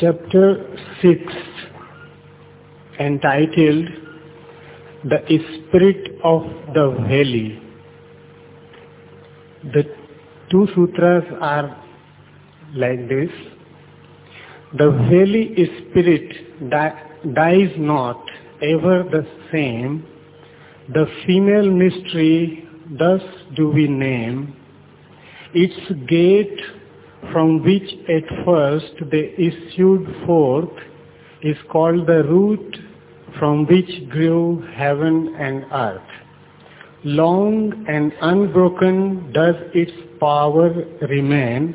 chapter 6 entitled The Spirit of the Valley. The two sutras are like this. The valley spirit dies not, ever the same. The female mystery thus do we name. Its gate from which at first they issued forth is called the root from which grew heaven and earth. Long and unbroken does its power remain,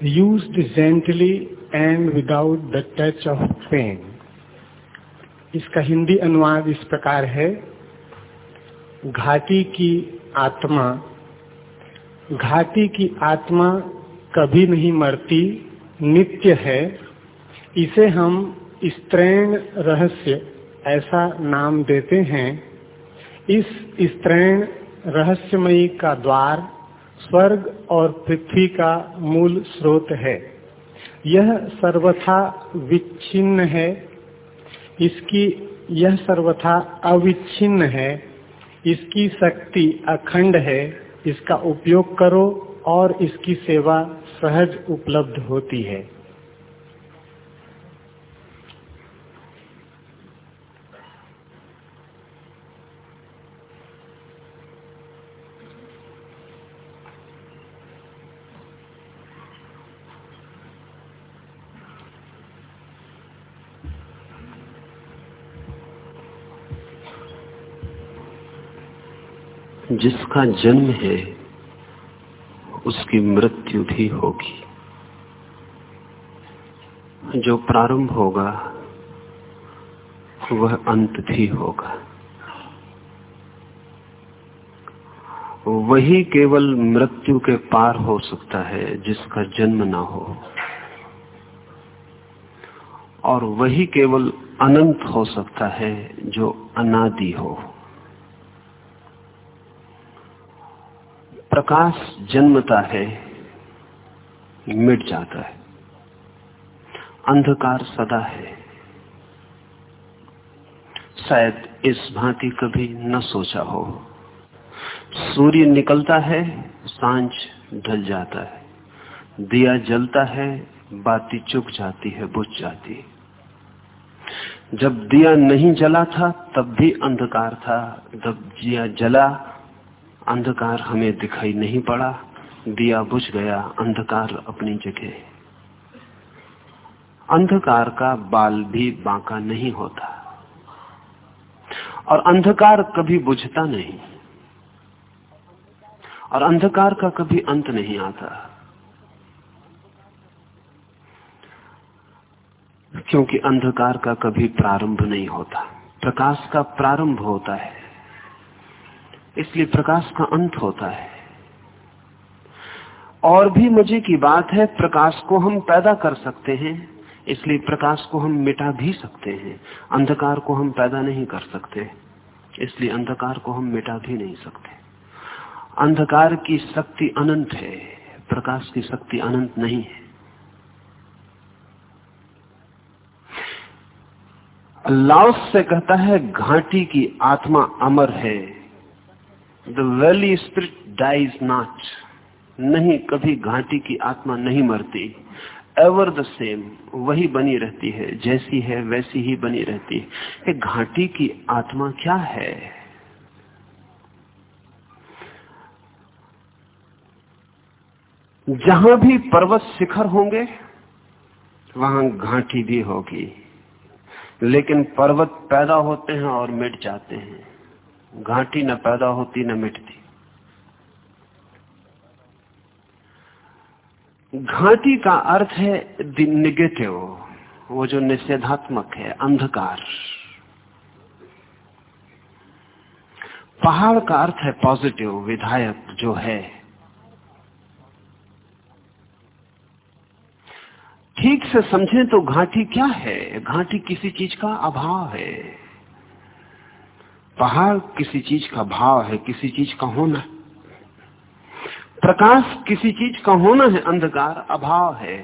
used gently and without the touch of pain. इसका हिंदी अनुवाद इस प्रकार है घाटी की आत्मा घाटी की आत्मा कभी नहीं मरती, नित्य है। इसे हम स्त्रैण रहस्य ऐसा नाम देते हैं। इस स्त्रैण रहस्यमयी का द्वार स्वर्ग और पृथ्वी का मूल स्रोत है। यह सर्वथा विच्छिन्न है। इसकी, यह सर्वथा अविच्छिन्न है। इसकी शक्ति अखंड है। इसका उपयोग करो और इसकी सेवा सहज उपलब्ध होती है। जिसका जन्म है उसकी मृत्यु भी होगी। जो प्रारंभ होगा, वह अंत भी होगा। वही केवल मृत्यु के पार हो सकता है, जिसका जन्म ना हो। और वही केवल अनंत हो सकता है, जो अनादि हो। प्रकाश जन्मता है, मिट जाता है। अंधकार सदा है। शायद इस भांति कभी न सोचा हो। सूर्य निकलता है, साँझ ढल जाता है। दिया जलता है, बाती चुक जाती है, बुझ जाती। है जब दिया नहीं जला था, तब भी अंधकार था। जब दिया जला अंधकार हमें दिखाई नहीं पड़ा, दिया बुझ गया अंधकार अपनी जगह। अंधकार का बाल भी बांका नहीं होता। और अंधकार कभी बुझता नहीं। और अंधकार का कभी अंत नहीं आता। क्योंकि अंधकार का कभी प्रारंभ नहीं होता। प्रकाश का प्रारंभ होता है। इसलिए प्रकाश का अंत होता है। और भी मज़े की बात है, प्रकाश को हम पैदा कर सकते हैं, इसलिए प्रकाश को हम मिटा भी सकते हैं। अंधकार को हम पैदा नहीं कर सकते, इसलिए अंधकार को हम मिटा भी नहीं सकते। अंधकार की शक्ति अनंत है, प्रकाश की शक्ति अनंत नहीं है। लाओस से कहता है, घाटी की आत्मा अमर है। The valley spirit dies not नहीं, कभी घाटी की आत्मा नहीं मरती। एवर द सेम वही बनी रहती है। जैसी है, वैसी ही बनी रहती है। घाटी की आत्मा क्या है? जहाँ भी पर्वत शिखर होंगे, वहाँ घाटी भी होगी। लेकिन पर्वत पैदा होते हैं और मिट जाते हैं। घाटी न पैदा होती, न मिटती। घाटी का अर्थ है निगेटिव वो जो निषेधात्मक है, अंधकार। पहाड़ का अर्थ है पॉजिटिव विधायक जो है। ठीक से समझें तो घाटी क्या है? घाटी किसी चीज़ का अभाव है। पहाड़ किसी चीज़ का भाव है, किसी चीज़ का होना प्रकाश किसी चीज़ का होना है, अंधकार अभाव है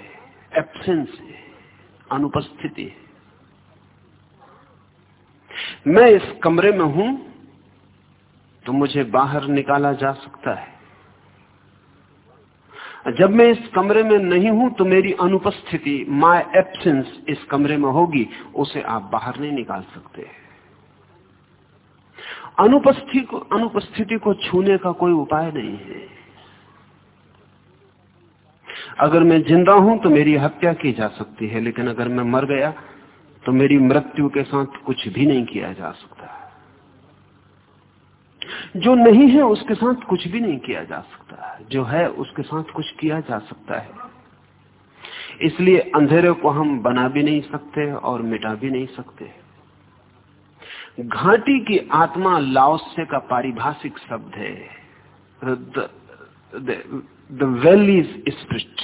एब्सेंस है, अनुपस्थिति है। मैं इस कमरे में हूँ तो मुझे बाहर निकाला जा सकता है। जब मैं इस कमरे में नहीं हूँ तो मेरी अनुपस्थिति माय एब्सेंस इस कमरे में होगी, उसे आप बाहर नहीं निकाल सकते। अनुपस्थिति को अनुपस्थिति को छूने का कोई उपाय नहीं है। अगर मैं ज़िंदा हूँ तो मेरी हत्या की जा सकती है, लेकिन अगर मैं मर गया तो मेरी मृत्यु के साथ कुछ भी नहीं किया जा सकता। जो नहीं है उसके साथ कुछ भी नहीं किया जा सकता। जो है उसके साथ कुछ किया जा सकता है। इसलिए अंधेरे को हम बना भी नहीं सकते और मिटा भी नहीं सकते। घाटी की आत्मा लाओसे का पारिभाषिक शब्द है। द वैलीज स्प्रिट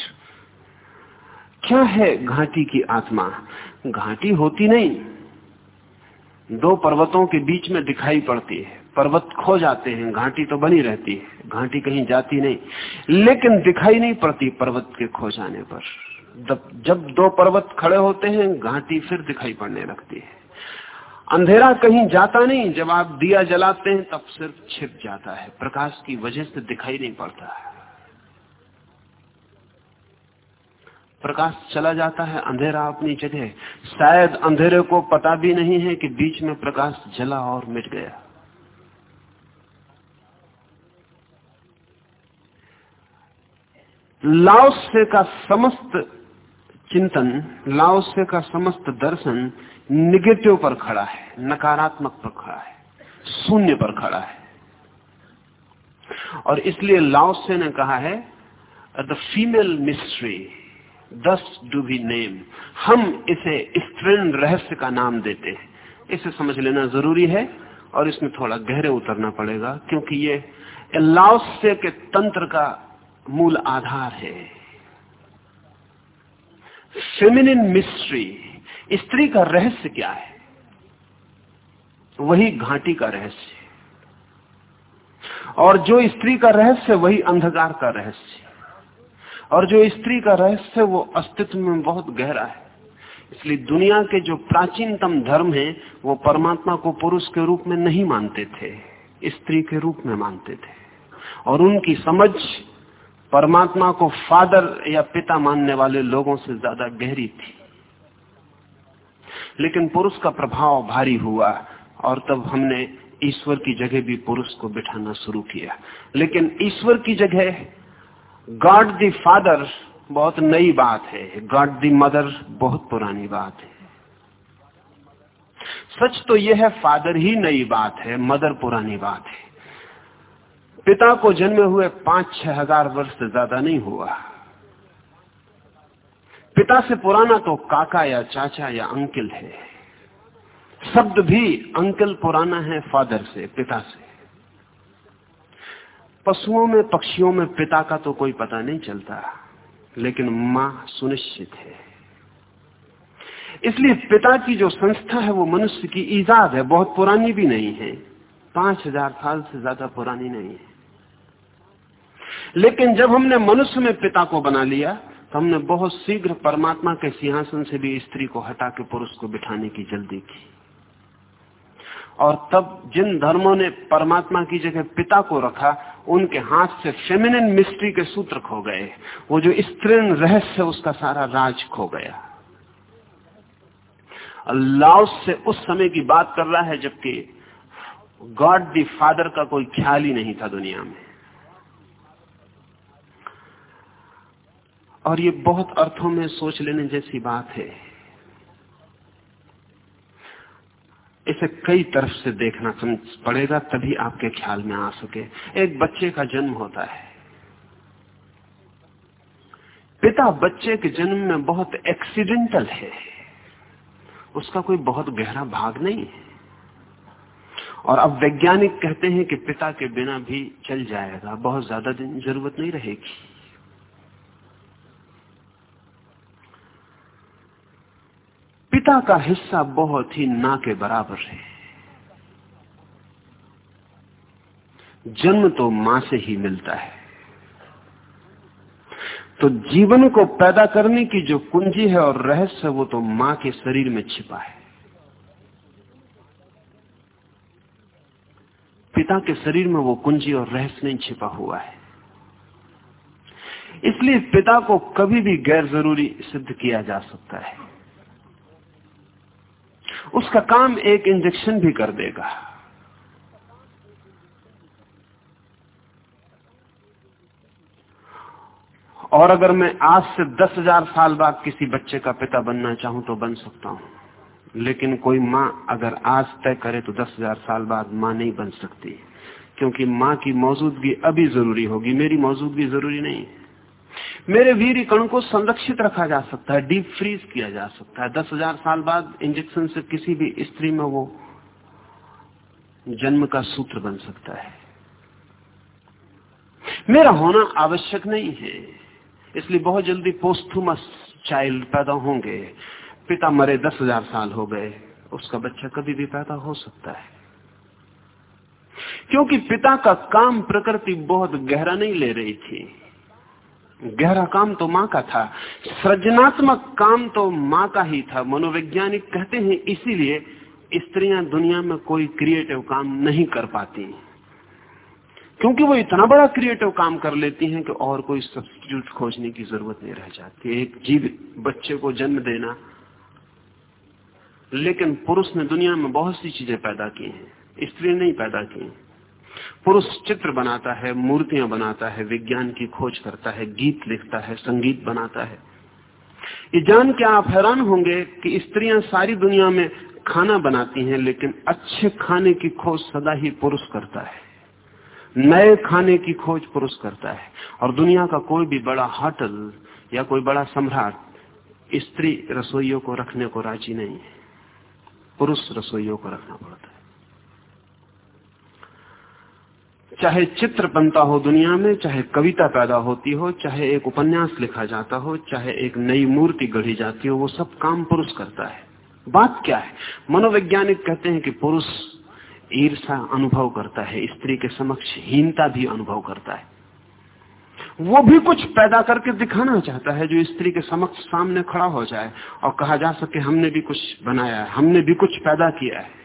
क्या है घाटी की आत्मा? घाटी होती नहीं। दो पर्वतों के बीच में दिखाई पड़ती है। पर्वत खो जाते हैं, घाटी तो बनी रहती है। घाटी कहीं जाती नहीं। लेकिन दिखाई नहीं पड़ती पर्वत के खो जाने पर। जब दो पर्वत खड़े होते हैं, घाटी फिर दिखाई पड़ने लगती है। अंधेरा कहीं जाता नहीं जब आप दिया जलाते हैं, तब सिर्फ़ छिप जाता है। प्रकाश की वजह से दिखाई नहीं पड़ता है। प्रकाश चला जाता है, अंधेरा अपनी जगह। शायद अंधेरे को पता भी नहीं है कि बीच में प्रकाश जला और मिट गया। लाओसे का समस्त चिंतन लाओसे का समस्त दर्शन निगेटिव पर खड़ा है, नकारात्मक पर खड़ा है, शून्य पर खड़ा है। और इसलिए लाओसे ने कहा है the female mystery thus do we name हम इसे स्त्रीण रहस्य का नाम देते हैं। इसे समझ लेना ज़रूरी है और इसमें थोड़ा गहरे उतरना पड़ेगा, क्योंकि ये लाओसे के तंत्र का मूल आधार है। फेमिनिन मिस्ट्री स्त्री का रहस्य क्या है? वही घाटी का रहस्य और जो स्त्री का रहस्य वही अंधकार का रहस्य और जो स्त्री का रहस्य वो अस्तित्व में बहुत गहरा है। इसलिए दुनिया के जो प्राचीनतम धर्म है, वो परमात्मा को पुरुष के रूप में नहीं मानते थे, स्त्री के रूप में मानते थे। और उनकी समझ परमात्मा को फादर या पिता मानने वाले लोगों से ज़्यादा गहरी थी। लेकिन पुरुष का प्रभाव भारी हुआ और तब हमने ईश्वर की जगह भी पुरुष को बिठाना शुरू किया। लेकिन ईश्वर की जगह गॉड दी फादर बहुत नई बात है। गॉड दी मदर बहुत पुरानी बात है। सच तो यह है फादर ही नई बात है मदर पुरानी बात है। पिता को जन्मे हुए पाँच, छह हज़ार वर्ष से ज़्यादा नहीं हुआ। पिता से पुराना तो काका या चाचा या अंकिल है। शब्द भी अंकल पुराना है, फादर से, पिता से। पशुओं में, पक्षियों में पिता का तो कोई पता नहीं चलता, लेकिन माँ सुनिश्चित है। इसलिए पिता की जो संस्था है, वो मनुष्य की ईजाद है, बहुत पुरानी भी नहीं है। पाँच हज़ार साल से ज़्यादा पुरानी नहीं है। लेकिन जब हमने मनुष्य में पिता को बना लिया तो हमने बहुत शीघ्र परमात्मा के सिंहासन से भी स्त्री को हटा के पुरुष को बिठाने की जल्दी की और तब जिन धर्मों ने परमात्मा की जगह पिता को रखा, उनके हाथ से फेमिनिन मिस्ट्री के सूत्र खो गए। वो जो स्त्रीण रहस्य, उसका सारा राज खो गया। लाओस से उस समय की बात कर रहा है जबकि गॉड दी फादर का कोई ख्याल ही नहीं था दुनिया में। और ये बहुत अर्थों में सोच लेने जैसी बात है। इसे कई तरफ़ से देखना पड़ेगा, तभी आपके ख्याल में आ सके। एक बच्चे का जन्म होता है। पिता बच्चे के जन्म में बहुत एक्सीडेंटल है। उसका कोई बहुत गहरा भाग नहीं है। और अब वैज्ञानिक कहते हैं कि पिता के बिना भी चल जाएगा, बहुत ज़्यादा दिन ज़रूरत नहीं रहेगी। पिता का हिस्सा बहुत ही ना के बराबर है। जन्म तो माँ से ही मिलता है। तो जीवन को पैदा करने की जो कुंजी है और रहस्य, वो तो माँ के शरीर में छिपा है। पिता के शरीर में वो कुंजी और रहस्य नहीं छिपा हुआ है। इसलिए पिता को कभी भी गैर ज़रूरी सिद्ध किया जा सकता है। उसका काम एक इंजेक्शन भी कर देगा। और अगर मैं आज से दस हज़ार साल बाद किसी बच्चे का पिता बनना चाहूँ तो बन सकता हूँ। लेकिन कोई माँ अगर आज तय करे तो दस हज़ार साल बाद माँ नहीं बन सकती। क्योंकि माँ की मौजूदगी अभी ज़रूरी होगी, मेरी मौजूदगी ज़रूरी नहीं। है मेरे वीर कण को संरक्षित रखा जा सकता है डीप फ्रीज किया जा सकता है। दस हज़ार साल बाद इंजेक्शन से किसी भी स्त्री में वो जन्म का सूत्र बन सकता है। मेरा होना आवश्यक नहीं है, इसलिए बहुत जल्दी पोस्थुमस चाइल्ड पैदा होंगे। पिता मरे दस हज़ार साल हो गए, उसका बच्चा कभी भी पैदा हो सकता है। क्योंकि पिता का काम प्रकृति बहुत गहरा नहीं ले रही थी। गहरा काम तो माँ का था, सृजनात्मक काम तो माँ का ही था। मनोवैज्ञानिक कहते हैं, इसीलिए स्त्रियाँ दुनिया में कोई क्रिएटिव काम नहीं कर पाती। क्योंकि वो इतना बड़ा क्रिएटिव काम कर लेती हैं कि और कोई सब्सिट्यूट खोजने की ज़रूरत नहीं रह जाती। एक जीवित बच्चे को जन्म देना, लेकिन पुरुष ने दुनिया में बहुत सी चीज़ें पैदा की हैं, स्त्री नहीं पैदा की पुरुष चित्र बनाता है, मूर्तियाँ बनाता है, विज्ञान की खोज करता है, गीत लिखता है, संगीत बनाता है। ये जान के आप हैरान होंगे कि स्त्रियाँ सारी दुनिया में खाना बनाती हैं, लेकिन अच्छे खाने की खोज सदा ही पुरुष करता है। नए खाने की खोज पुरुष करता है। और दुनिया का कोई भी बड़ा होटल या कोई बड़ा सम्राट स्त्री रसोइयों को रखने को राज़ी नहीं है। पुरुष रसोइयों को रखना पड़ता है। चाहे चित्र बनता हो दुनिया में, चाहे कविता पैदा होती हो, चाहे एक उपन्यास लिखा जाता हो, चाहे एक नई मूर्ति गढ़ी जाती हो, वो सब काम पुरुष करता है। बात क्या है? मनोवैज्ञानिक कहते हैं कि पुरुष ईर्षा अनुभव करता है, स्त्री के समक्ष हीनता भी अनुभव करता है। वो भी कुछ पैदा करके दिखाना चाहता है, जो स्त्री के समक्ष सामने खड़ा हो जाए और कहा जा सके हमने भी कुछ बनाया है, हमने भी कुछ पैदा किया है।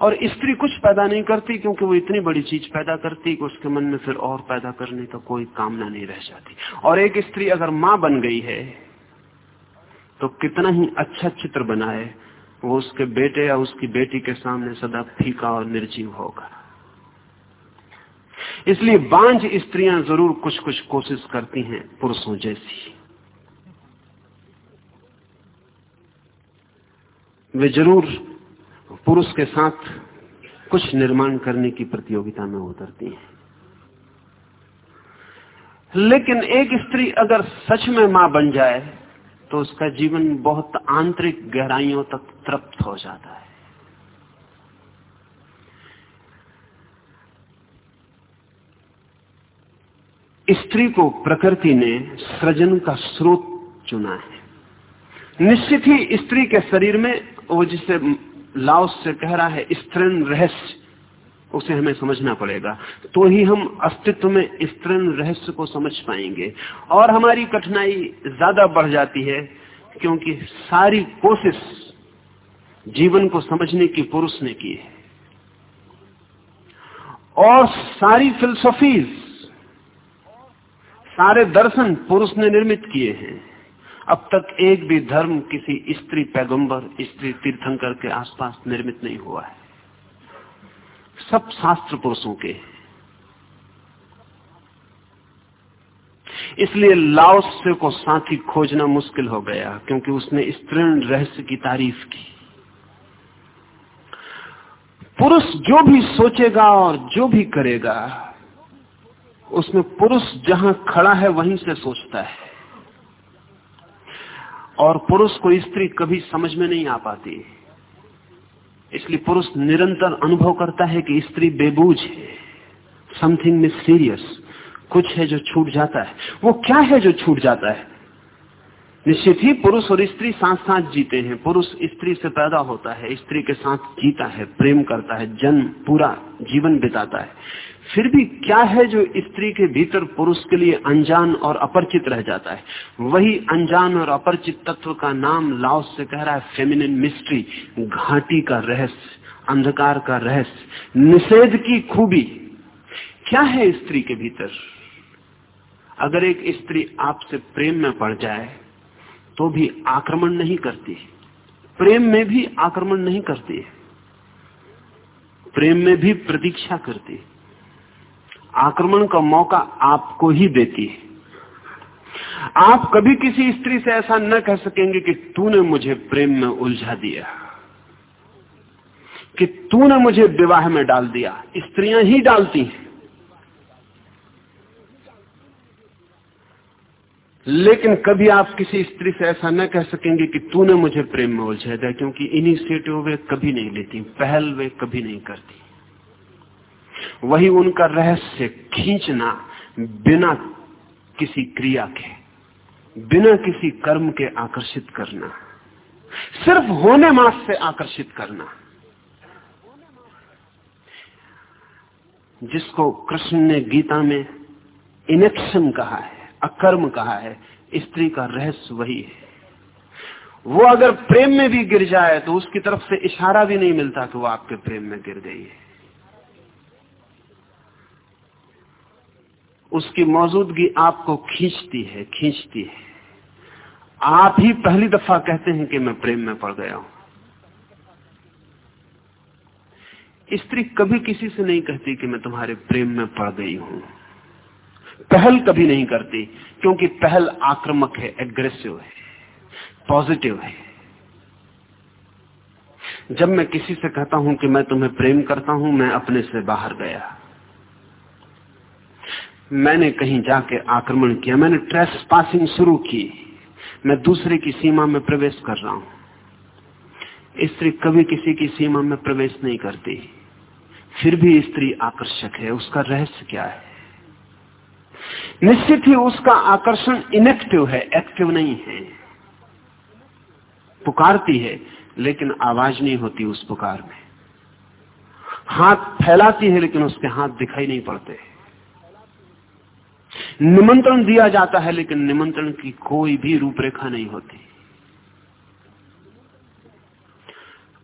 और स्त्री कुछ पैदा नहीं करती, क्योंकि वो इतनी बड़ी चीज़ पैदा करती कि उसके मन में फिर और पैदा करने का कोई कामना नहीं रह जाती। और एक स्त्री अगर माँ बन गई है तो कितना ही अच्छा चित्र बनाए, वो उसके बेटे या उसकी बेटी के सामने सदा फीका और निर्जीव होगा। इसलिए बांझ स्त्रियाँ ज़रूर कुछ कुछ कोशिश करती हैं, पुरुषों जैसी। वे ज़रूर पुरुष के साथ कुछ निर्माण करने की प्रतियोगिता में उतरती है। लेकिन एक स्त्री अगर सच में माँ बन जाए तो उसका जीवन बहुत आंतरिक गहराइयों तक तृप्त हो जाता है। स्त्री को प्रकृति ने सृजन का स्रोत चुना है। निश्चित ही स्त्री के शरीर में वो जिसे लाओस से कह रहा है स्त्रीण रहस्य, उसे हमें समझना पड़ेगा। तो ही हम अस्तित्व में स्त्रीण रहस्य को समझ पाएँगे। और हमारी कठिनाई ज़्यादा बढ़ जाती है, क्योंकि सारी कोशिश जीवन को समझने की पुरुष ने की है। और सारी फिलोसफीज, सारे दर्शन पुरुष ने निर्मित किए हैं। अब तक एक भी धर्म किसी स्त्री पैगंबर, स्त्री तीर्थंकर के आसपास निर्मित नहीं हुआ है। सब शास्त्र पुरुषों के इसलिए लाओस्य को साथी खोजना मुश्किल हो गया, क्योंकि उसने स्त्रीण रहस्य की तारीफ़ की। पुरुष जो भी सोचेगा और जो भी करेगा, उसमें पुरुष जहाँ खड़ा है वहीं से सोचता है। और पुरुष को स्त्री कभी समझ में नहीं आ पाती इसलिए पुरुष निरंतर अनुभव करता है कि स्त्री बेबूज है समथिंग मिस्टीरियस कुछ है जो छूट जाता है। वो क्या है जो छूट जाता है? निश्चित ही पुरुष और स्त्री साथ साथ जीते हैं। पुरुष स्त्री से पैदा होता है, स्त्री के साथ जीता है, प्रेम करता है, जन्म, पूरा जीवन बिताता है। फिर भी क्या है जो स्त्री के भीतर पुरुष के लिए अनजान और अपरिचित रह जाता है? वही अनजान और अपरिचित तत्व का नाम लाओस से कह रहा है फेमिनिन मिस्ट्री घाटी का रहस्य, अंधकार का रहस्य, निषेध की खूबी। क्या है स्त्री के भीतर? अगर एक स्त्री आपसे प्रेम में पड़ जाए तो भी आक्रमण नहीं करती प्रेम में भी आक्रमण नहीं करती प्रेम में भी प्रतीक्षा करती आक्रमण का मौका आपको ही देती है। आप कभी किसी स्त्री से ऐसा न कह सकेंगे कि तूने मुझे प्रेम में उलझा दिया, कि तूने मुझे विवाह में डाल दिया। स्त्रियाँ ही डालती हैं। लेकिन कभी आप किसी स्त्री से ऐसा न कह सकेंगे कि तूने मुझे प्रेम में उलझा दिया, क्योंकि इनिशिएटिव वे कभी नहीं लेती, पहल वे कभी नहीं करती। वही उनका रहस्य खींचना बिना किसी क्रिया के, बिना किसी कर्म के आकर्षित करना, सिर्फ़ होने मास से आकर्षित करना। जिसको कृष्ण ने गीता में इनेक्शन कहा है, अकर्म कहा है, स्त्री का रहस्य वही है। वो अगर प्रेम में भी गिर जाए तो उसकी तरफ़ से इशारा भी नहीं मिलता कि वो आपके प्रेम में गिर गई है। उसकी मौजूदगी आपको खींचती है खींचती है। आप ही पहली दफ़ा कहते हैं कि मैं प्रेम में पड़ गया हूँ। स्त्री कभी किसी से नहीं कहती कि मैं तुम्हारे प्रेम में पड़ गई हूँ। पहल कभी नहीं करती, क्योंकि पहल आक्रामक है एग्रेसिव है पॉजिटिव है। जब मैं किसी से कहता हूँ कि मैं तुम्हें प्रेम करता हूँ, मैं अपने से बाहर गया। मैंने कहीं जाके आक्रमण किया, मैंने ट्रेस पासिंग शुरू की। मैं दूसरे की सीमा में प्रवेश कर रहा हूँ। स्त्री कभी किसी की सीमा में प्रवेश नहीं करती। फिर भी स्त्री आकर्षक है, उसका रहस्य क्या है? निश्चित ही उसका आकर्षण इनेक्टिव है एक्टिव नहीं है। पुकारती है, लेकिन आवाज़ नहीं होती उस पुकार में। हाथ फैलाती है, लेकिन उसके हाथ दिखाई नहीं पड़ते। निमंत्रण दिया जाता है, लेकिन निमंत्रण की कोई भी रूपरेखा नहीं होती।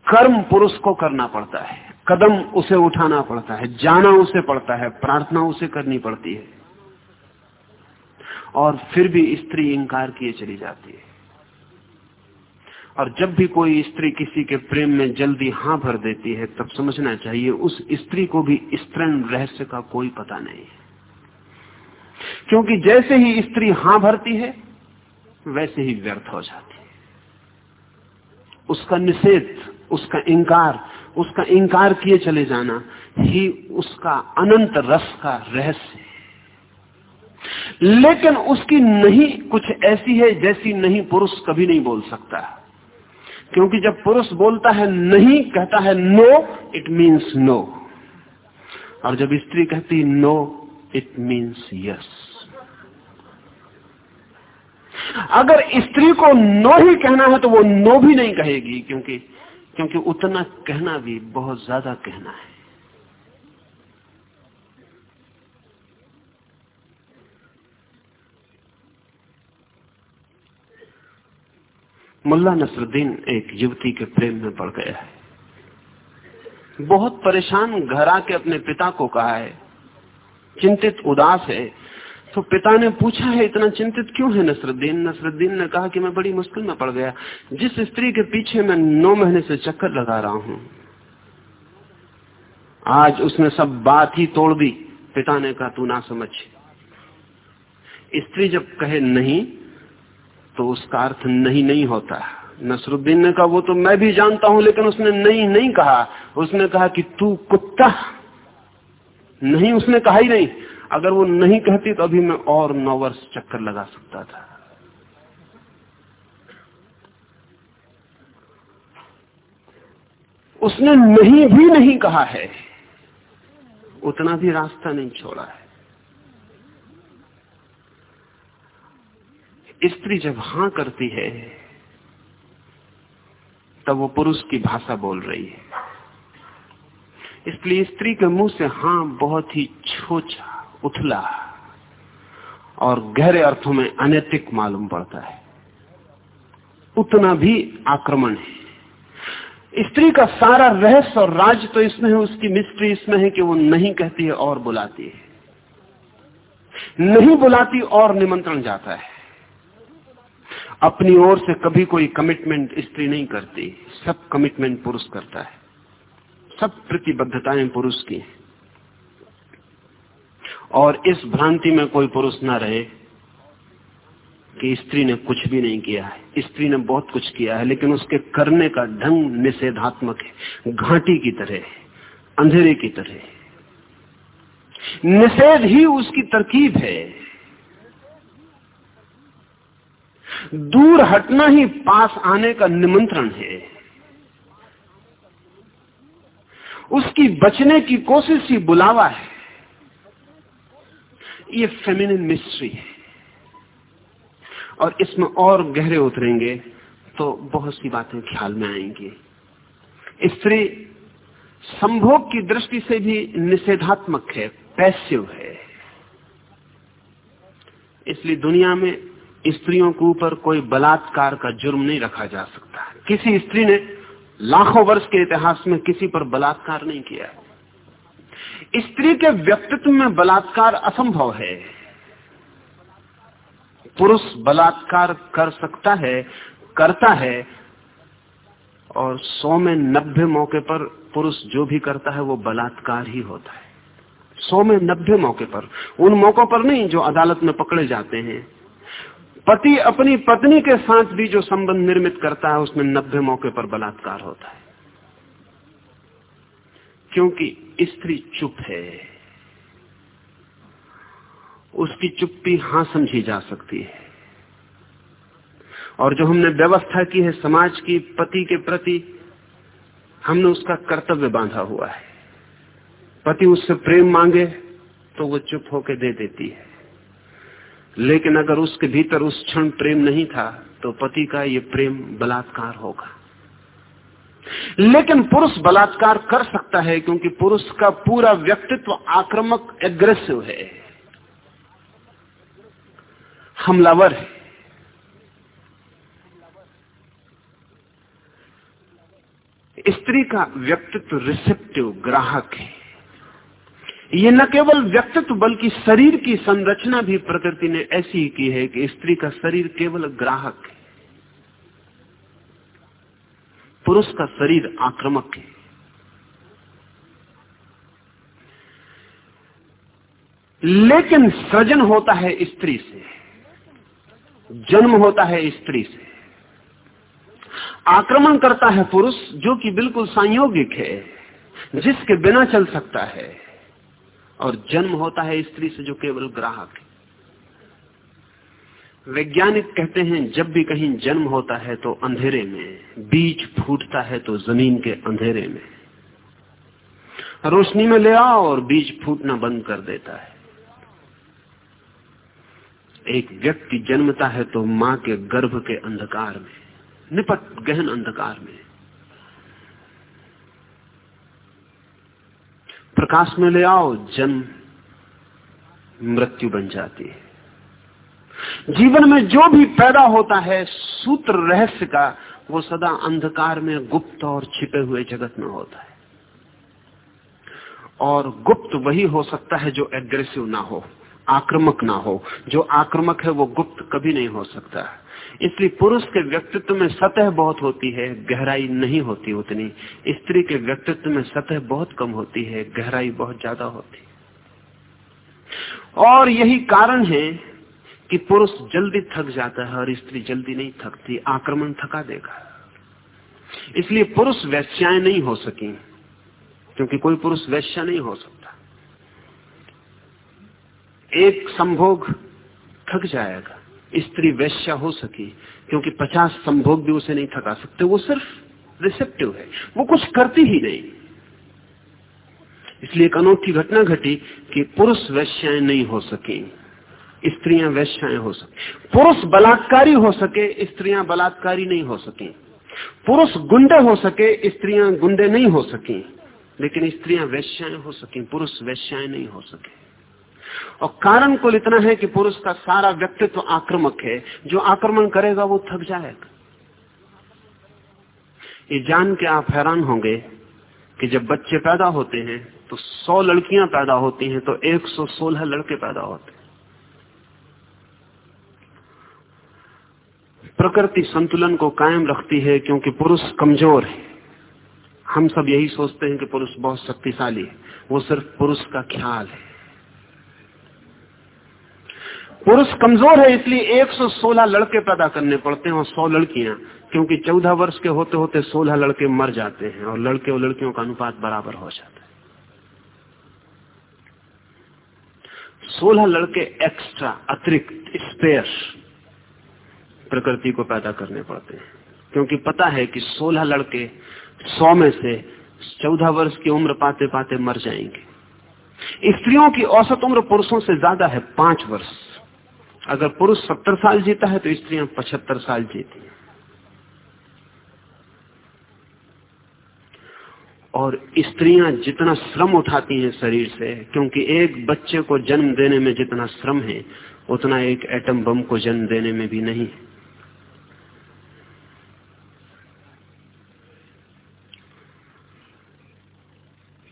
कर्म पुरुष को करना पड़ता है। कदम उसे उठाना पड़ता है, जाना उसे पड़ता है, प्रार्थना उसे करनी पड़ती है। और फिर भी स्त्री इंकार किए चली जाती है। और जब भी कोई स्त्री किसी के प्रेम में जल्दी हाँ भर देती है, तब समझना चाहिए, उस स्त्री को भी स्तृण रहस्य का कोई पता नहीं है। क्योंकि जैसे ही स्त्री हाँ भरती है, वैसे ही व्यर्थ हो जाती है। उसका निषेध, उसका इंकार उसका इंकार किए चले जाना ही उसका अनंत रस का रहस्य लेकिन उसकी नहीं कुछ ऐसी है जैसी नहीं पुरुष कभी नहीं बोल सकता। क्योंकि जब पुरुष बोलता है नहीं, कहता है नो इट मीन्स नो और जब स्त्री कहती नो इट मीन्स यस अगर स्त्री को नो ही कहना है तो वो नो भी नहीं कहेगी, क्योंकि क्योंकि उतना कहना भी बहुत ज़्यादा कहना है। मुल्ला नसरुद्दीन एक युवती के प्रेम में पड़ गया है। बहुत परेशान घर आके अपने पिता को कहा है चिंतित, उदास है। तो पिता ने पूछा, है, इतना चिंतित क्यों है नसरुद्दीन? नसरुद्दीन ने कहा कि मैं बड़ी मुश्किल में पड़ गया। जिस स्त्री के पीछे मैं नौ महीने से चक्कर लगा रहा हूँ, आज उसने सब बात ही तोड़ दी। पिता ने कहा, तू ना समझ स्त्री जब कहे नहीं तो उसका अर्थ नहीं नहीं होता। नसरुद्दीन ने कहा, वो तो मैं भी जानता हूँ, लेकिन उसने नहीं नहीं कहा। उसने कहा कि, तू कुत्ता नहीं, उसने कहा ही नहीं। अगर वो नहीं कहती तो अभी मैं और नौ वर्ष चक्कर लगा सकता था। उसने नहीं भी नहीं कहा है, उतना भी रास्ता नहीं छोड़ा है। स्त्री जब हाँ करती है, तब वो पुरुष की भाषा बोल रही है। इसलिए स्त्री के मुँह से हाँ बहुत ही छोचा, उथला और गहरे अर्थों में अनैतिक मालूम पड़ता है। उतना भी आक्रमण है। स्त्री का सारा रहस्य और राज तो इसमें है, उसकी मिस्ट्री इसमें है कि वो नहीं कहती है और बुलाती है। नहीं बुलाती और निमंत्रण जाता है। अपनी ओर से कभी कोई कमिटमेंट स्त्री नहीं करती, सब कमिटमेंट पुरुष करता है। सब प्रतिबद्धताएँ पुरुष की और इस भ्रांति में कोई पुरुष ना रहे कि स्त्री ने कुछ भी नहीं किया है। स्त्री ने बहुत कुछ किया है, लेकिन उसके करने का ढंग निषेधात्मक है। घाटी की तरह अंधेरे की तरह निषेध ही उसकी तरकीब है। दूर हटना ही पास आने का निमंत्रण है। उसकी बचने की कोशिश ही बुलावा है। ये फेमिनिन मिस्ट्री है। और इसमें और गहरे उतरेंगे तो बहुत सी बातें ख्याल में आएँगी। स्त्री संभोग की दृष्टि से भी निषेधात्मक है पैसिव है। इसलिए दुनिया में स्त्रियों के ऊपर कोई बलात्कार का जुर्म नहीं रखा जा सकता। किसी स्त्री ने लाखों वर्ष के इतिहास में किसी पर बलात्कार नहीं किया। स्त्री के व्यक्तित्व में बलात्कार असंभव है। पुरुष बलात्कार कर सकता है, करता है, और सौ में नब्बे मौके पर पुरुष जो भी करता है वो बलात्कार ही होता है। सौ में नब्बे मौके पर। उन मौकों पर नहीं जो अदालत में पकड़े जाते हैं। पति अपनी पत्नी के साथ भी जो संबंध निर्मित करता है, उसमें नब्बे मौके पर बलात्कार होता है। क्योंकि स्त्री चुप है। उसकी चुप्पी हाँ समझी जा सकती है। और जो हमने व्यवस्था की है समाज की, पति के प्रति, हमने उसका कर्तव्य बांधा हुआ है। पति उससे प्रेम मांगे तो वो चुप होके दे देती है। लेकिन अगर उसके भीतर उस क्षण प्रेम नहीं था तो पति का ये प्रेम बलात्कार होगा। लेकिन पुरुष बलात्कार कर सकता है, क्योंकि पुरुष का पूरा व्यक्तित्व आक्रामक एग्रेसिव है। हमलावर है। स्त्री का व्यक्तित्व रिसेप्टिव ग्राहक है। ये न केवल व्यक्तित्व, बल्कि शरीर की संरचना भी प्रकृति ने ऐसी की है कि स्त्री का शरीर केवल ग्राहक है। पुरुष का शरीर आक्रमक है। लेकिन सृजन होता है स्त्री से। जन्म होता है स्त्री से। आक्रमण करता है पुरुष, जो कि बिल्कुल संयोगिक है, जिसके बिना चल सकता है। और जन्म होता है स्त्री से जो केवल ग्राहक है। वैज्ञानिक कहते हैं, जब भी कहीं जन्म होता है तो अंधेरे में, बीज फूटता है तो ज़मीन के अंधेरे में। रोशनी में ले आओ और बीज फूटना बंद कर देता है। एक व्यक्ति जन्मता है तो माँ के गर्भ के अंधकार में, निपट गहन अंधकार में। प्रकाश में ले आओ, जन्म, मृत्यु बन जाती है। जीवन में जो भी पैदा होता है, सूत्र रहस्य का, वो सदा अंधकार में गुप्त और छिपे हुए जगत में होता है। और गुप्त वही हो सकता है जो एग्रेसिव ना हो, आक्रमक ना हो। जो आक्रमक है, वो गुप्त कभी नहीं हो सकता। इसलिए पुरुष के व्यक्तित्व में सतह बहुत होती है, गहराई नहीं होती उतनी। स्त्री के व्यक्तित्व में सतह बहुत कम होती है, गहराई बहुत ज़्यादा होती और यही कारण है कि पुरुष जल्दी थक जाता है और स्त्री जल्दी नहीं थकती, आक्रमण थका देगा। इसलिए पुरुष वैश्याएँ नहीं हो सकी, क्योंकि कोई पुरुष वैश्या नहीं हो सकता। एक संभोग थक जाएगा। स्त्री वैश्या हो सकी, क्योंकि पचास संभोग भी उसे नहीं थका सकते, वो सिर्फ़ रिसेप्टिव है, वो कुछ करती ही नहीं। इसलिए एक अनोखी घटना घटी कि पुरुष वैश्याएँ नहीं हो सकी, स्त्रियाँ वैश्याएँ हो सके। पुरुष बलात्कारी हो सके, स्त्रियाँ बलात्कारी नहीं हो सके। पुरुष गुंडे हो सके, स्त्रियाँ गुंडे नहीं हो सके, लेकिन स्त्रियाँ वैश्याएँ हो सके, पुरुष वैश्याएँ नहीं हो सके। और कारण कुल इतना है कि पुरुष का सारा व्यक्तित्व आक्रमक है। जो आक्रमण करेगा, वो थक जाएगा। ये जान के आप हैरान होंगे कि जब बच्चे पैदा होते हैं तो सौ लड़कियाँ पैदा होती हैं तो एक सौ सोलह लड़के पैदा होते हैं। प्रकृति संतुलन को कायम रखती है क्योंकि पुरुष कमज़ोर है। हम सब यही सोचते हैं कि पुरुष बहुत शक्तिशाली है। वो सिर्फ़ पुरुष का ख्याल है। पुरुष कमज़ोर है इसलिए 116 लड़के पैदा करने पड़ते हैं और 100 लड़कियाँ, क्योंकि 14 वर्ष के होते होते 16 लड़के मर जाते हैं और लड़के और लड़कियों का अनुपात बराबर हो जाता है। 16 लड़के एक्स्ट्रा अतिरिक्त स्पेयर प्रकृति को पैदा करने पड़ते हैं, क्योंकि पता है कि 16 लड़के 100 में से 14 वर्ष की उम्र पाते पाते मर जाएँगे। स्त्रियों की औसत उम्र पुरुषों से ज़्यादा है पाँच वर्ष। अगर पुरुष सत्तर साल जीता है तो स्त्रियाँ पचहत्तर साल जीती हैं। और स्त्रियाँ जितना श्रम उठाती हैं शरीर से, क्योंकि एक बच्चे को जन्म देने में जितना श्रम है, उतना एक एटम बम को जन्म देने में भी नहीं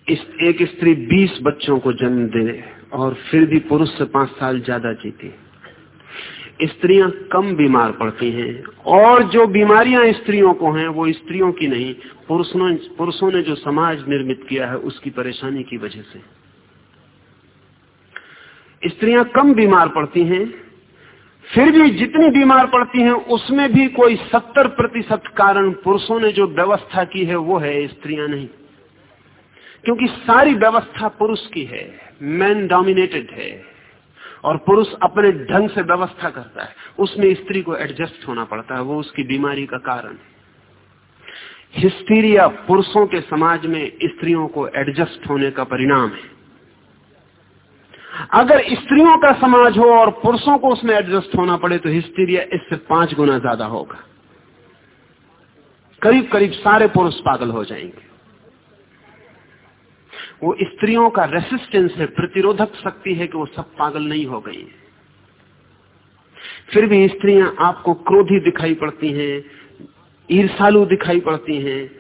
इस, एक स्त्री 20 बच्चों को जन्म दे, और फिर भी पुरुष से पाँच साल ज़्यादा जीती है। स्त्रियाँ कम बीमार पड़ती हैं और जो बीमारियाँ स्त्रियों को हैं, वो स्त्रियों की नहीं, पुरुषों पुरुषों ने जो समाज निर्मित किया है, उसकी परेशानी की वजह से। स्त्रियाँ कम बीमार पड़ती हैं, फिर भी जितनी बीमार पड़ती हैं, उसमें भी कोई सत्तर प्रतिशत कारण पुरुषों ने जो व्यवस्था की है, वो है स्त्रियाँ नहीं। क्योंकि सारी व्यवस्था पुरुष की है मैन डोमिनेटेड है। और पुरुष अपने ढंग से व्यवस्था करता है। उसमें स्त्री को एडजस्ट होना पड़ता है, वो उसकी बीमारी का कारण है। हिस्टीरिया पुरुषों के समाज में स्त्रियों को एडजस्ट होने का परिणाम है। अगर स्त्रियों का समाज हो और पुरुषों को उसमें एडजस्ट होना पड़े तो हिस्टीरिया इससे पाँच गुना ज़्यादा होगा। करीब करीब सारे पुरुष पागल हो जाएँगे। वो स्त्रियों का रेसिस्टेंस है, प्रतिरोधक शक्ति है कि वो सब पागल नहीं हो गई फिर भी स्त्रियाँ आपको क्रोधी दिखाई पड़ती हैं ईर्षालु दिखाई पड़ती हैं,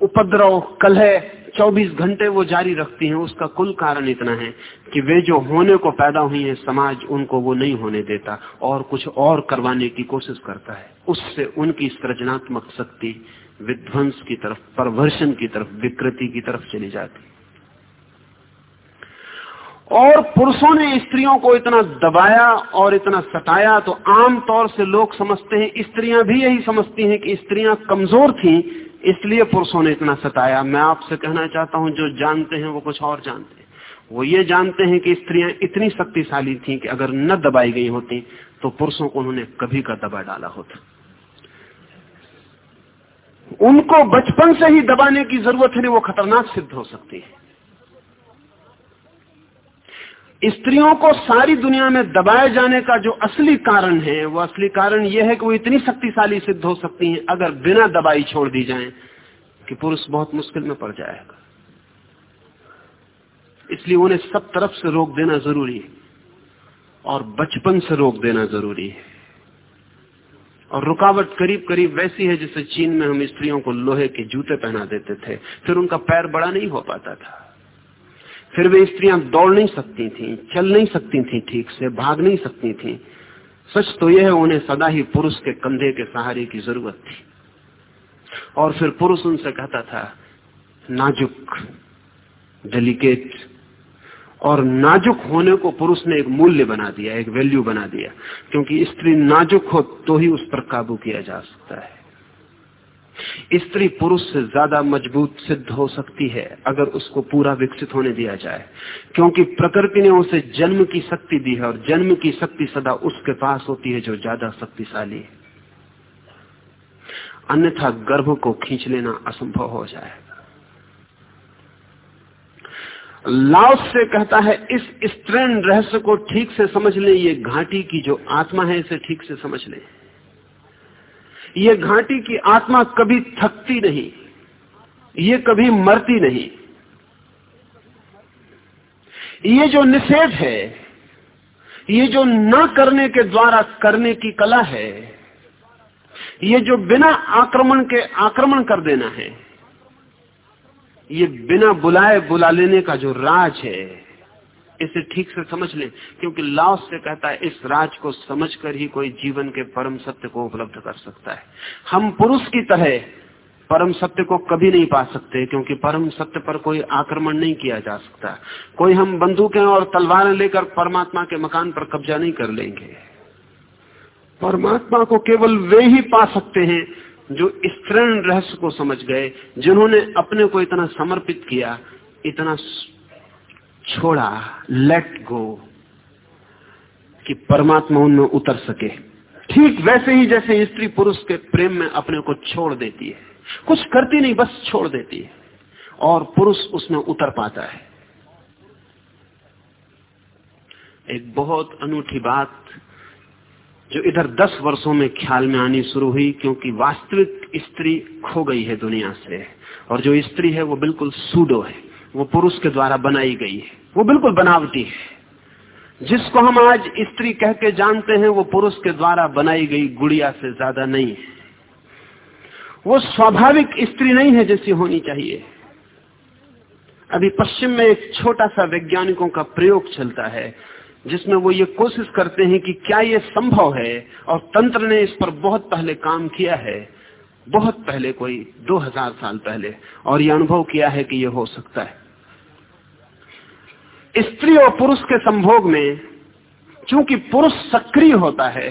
उपद्रव, कलह 24 घंटे वो जारी रखती हैं, उसका कुल कारण इतना है कि वे जो होने को पैदा हुई हैं, समाज उनको वो नहीं होने देता और कुछ और करवाने की कोशिश करता है। उससे उनकी सृजनात्मक शक्ति विध्वंस की तरफ़ परवर्षण की तरफ़, विकृति की तरफ़ चली जाती और पुरुषों ने स्त्रियों को इतना दबाया और इतना सताया तो आम तौर से लोग समझते हैं, स्त्रियाँ भी यही समझती हैं कि स्त्रियाँ कमज़ोर थीं, इसलिए पुरुषों ने इतना सताया। मैं आपसे कहना चाहता हूँ, जो जानते हैं वो कुछ और जानते हैं। वो ये जानते हैं कि स्त्रियाँ इतनी शक्तिशाली थी कि अगर न दबाई गई होती तो पुरुषों को उन्होंने कभी का दबा डाला होता। उनको बचपन से ही दबाने की ज़रूरत है, वो खतरनाक सिद्ध हो सकती है। स्त्रियों को सारी दुनिया में दबाए जाने का जो असली कारण है, वो असली कारण यह है कि वो इतनी शक्तिशाली सिद्ध हो सकती हैं, अगर बिना दबाई छोड़ दी जाए, कि पुरुष बहुत मुश्किल में पड़ जाएगा। इसलिए उन्हें सब तरफ़ से रोक देना ज़रूरी है, और बचपन से रोक देना ज़रूरी है। और रुकावट करीब करीब वैसी है जैसे चीन में हम स्त्रियों को लोहे के जूते पहना देते थे। फिर उनका पैर बड़ा नहीं हो पाता था। फिर वे स्त्रियाँ दौड़ नहीं सकती थी, चल नहीं सकती थी ठीक से, भाग नहीं सकती थी। सच तो यह है, उन्हें सदा ही पुरुष के कंधे के सहारे की ज़रूरत थी। और फिर पुरुष उनसे कहता था, नाजुक डेलिकेट और नाजुक होने को पुरुष ने एक मूल्य बना दिया, एक वैल्यू बना दिया, क्योंकि स्त्री नाजुक हो तो ही उस पर काबू किया जा सकता है। स्त्री पुरुष से ज़्यादा मज़बूत सिद्ध हो सकती है अगर उसको पूरा विकसित होने दिया जाए। क्योंकि प्रकृति ने उसे जन्म की शक्ति दी है और जन्म की शक्ति सदा उसके पास होती है जो ज़्यादा शक्तिशाली है। अन्यथा गर्भ को खींच लेना असंभव हो जाएगा लाओस से कहता है, इस स्त्रीण रहस्य को ठीक से समझ ले, ये घाटी की जो आत्मा है, इसे ठीक से समझ ले। ये घाटी की आत्मा कभी थकती नहीं, ये कभी मरती नहीं। ये जो निषेध है, ये जो न करने के द्वारा करने की कला है, ये जो बिना आक्रमण के आक्रमण कर देना है, ये बिना बुलाए बुला लेने का जो राज है इसे ठीक से समझ लें, क्योंकि लाओस से कहता है, इस राज को समझकर ही कोई जीवन के परम सत्य को उपलब्ध कर सकता है। हम पुरुष की तरह परम सत्य को कभी नहीं पा सकते, क्योंकि परम सत्य पर कोई आक्रमण नहीं किया जा सकता। कोई हम बंदूकें और तलवारें लेकर परमात्मा के मकान पर कब्जा नहीं कर लेंगे। परमात्मा को केवल वे ही पा सकते हैं जो स्तृण रहस्य को समझ गए, जिन्होंने अपने को इतना समर्पित किया, इतना छोड़ा लेट गो कि परमात्मा उनमें उतर सके। ठीक वैसे ही जैसे स्त्री पुरुष के प्रेम में अपने को छोड़ देती है। कुछ करती नहीं, बस छोड़ देती है। और पुरुष उसमें उतर पाता है। एक बहुत अनूठी बात जो इधर दस वर्षों में ख्याल में आनी शुरू हुई, क्योंकि वास्तविक स्त्री खो गई है दुनिया से। और जो स्त्री है वो बिल्कुल सूडो है। वो पुरुष के द्वारा बनाई गई है। वो बिल्कुल बनावटी है। जिसको हम आज स्त्री कह के जानते हैं, वो पुरुष के द्वारा बनाई गई गुड़िया से ज़्यादा नहीं है। वो स्वाभाविक स्त्री नहीं है जैसी होनी चाहिए। अभी पश्चिम में एक छोटा सा वैज्ञानिकों का प्रयोग चलता है, जिसमें वो ये कोशिश करते हैं कि क्या ये संभव है, और तंत्र ने इस पर बहुत पहले काम किया है। बहुत पहले, कोई 2000 साल पहले, और ये अनुभव किया है कि ये हो सकता है। स्त्री और पुरुष के संभोग में क्योंकि पुरुष सक्रिय होता है,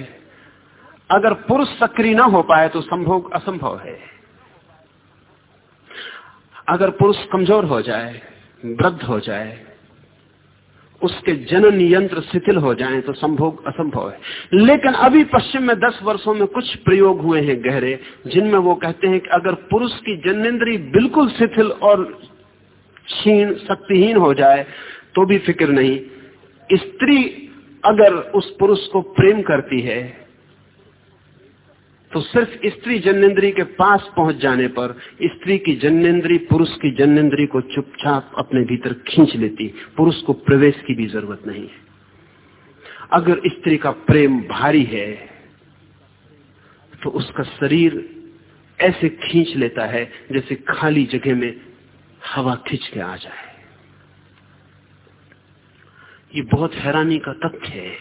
अगर पुरुष सक्रिय ना हो पाए तो संभोग असंभव है। अगर पुरुष कमज़ोर हो जाए, वृद्ध हो जाए, उसके जनन यंत्र शिथिल हो जाए तो संभोग असंभव है। लेकिन अभी पश्चिम में दस वर्षों में कुछ प्रयोग हुए हैं गहरे, जिनमें वो कहते हैं कि अगर पुरुष की जनेन्द्री बिल्कुल शिथिल और क्षीण, शक्तिहीन हो जाए तो भी फ़िक्र नहीं। स्त्री अगर उस पुरुष को प्रेम करती है तो सिर्फ़ स्त्री जन्नेन्द्री के पास पहुँच जाने पर स्त्री की जन्नेन्द्री पुरुष की जन्नेन्द्री को चुपचाप अपने भीतर खींच लेती। पुरुष को प्रवेश की भी ज़रूरत नहीं है। अगर स्त्री का प्रेम भारी है तो उसका शरीर ऐसे खींच लेता है जैसे खाली जगह में हवा खींच के आ जाए। ये बहुत हैरानी का तथ्य है।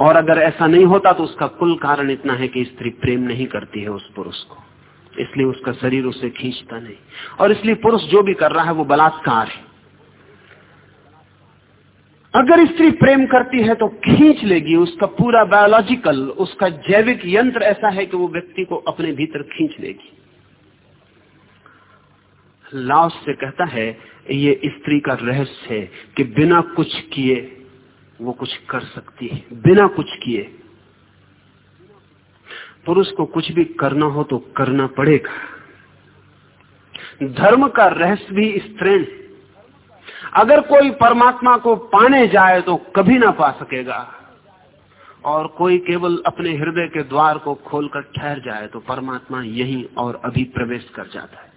और अगर ऐसा नहीं होता तो उसका कुल कारण इतना है कि स्त्री प्रेम नहीं करती है उस पुरुष को। इसलिए उसका शरीर उसे खींचता नहीं। और इसलिए पुरुष जो भी कर रहा है वो बलात्कार है। अगर स्त्री प्रेम करती है तो खींच लेगी, उसका पूरा बायोलॉजिकल उसका जैविक यंत्र ऐसा है कि वो व्यक्ति को अपने भीतर खींच लेगी। लाओस से कहता है ये स्त्री का रहस्य है कि बिना कुछ किए वो कुछ कर सकती है। बिना कुछ किए। पुरुष को कुछ भी करना हो तो करना पड़ेगा। धर्म का रहस्य भी स्त्रीण अगर कोई परमात्मा को पाने जाए तो कभी ना पा सकेगा। और कोई केवल अपने हृदय के द्वार को खोलकर ठहर जाए तो परमात्मा यही और अभी प्रवेश कर जाता है।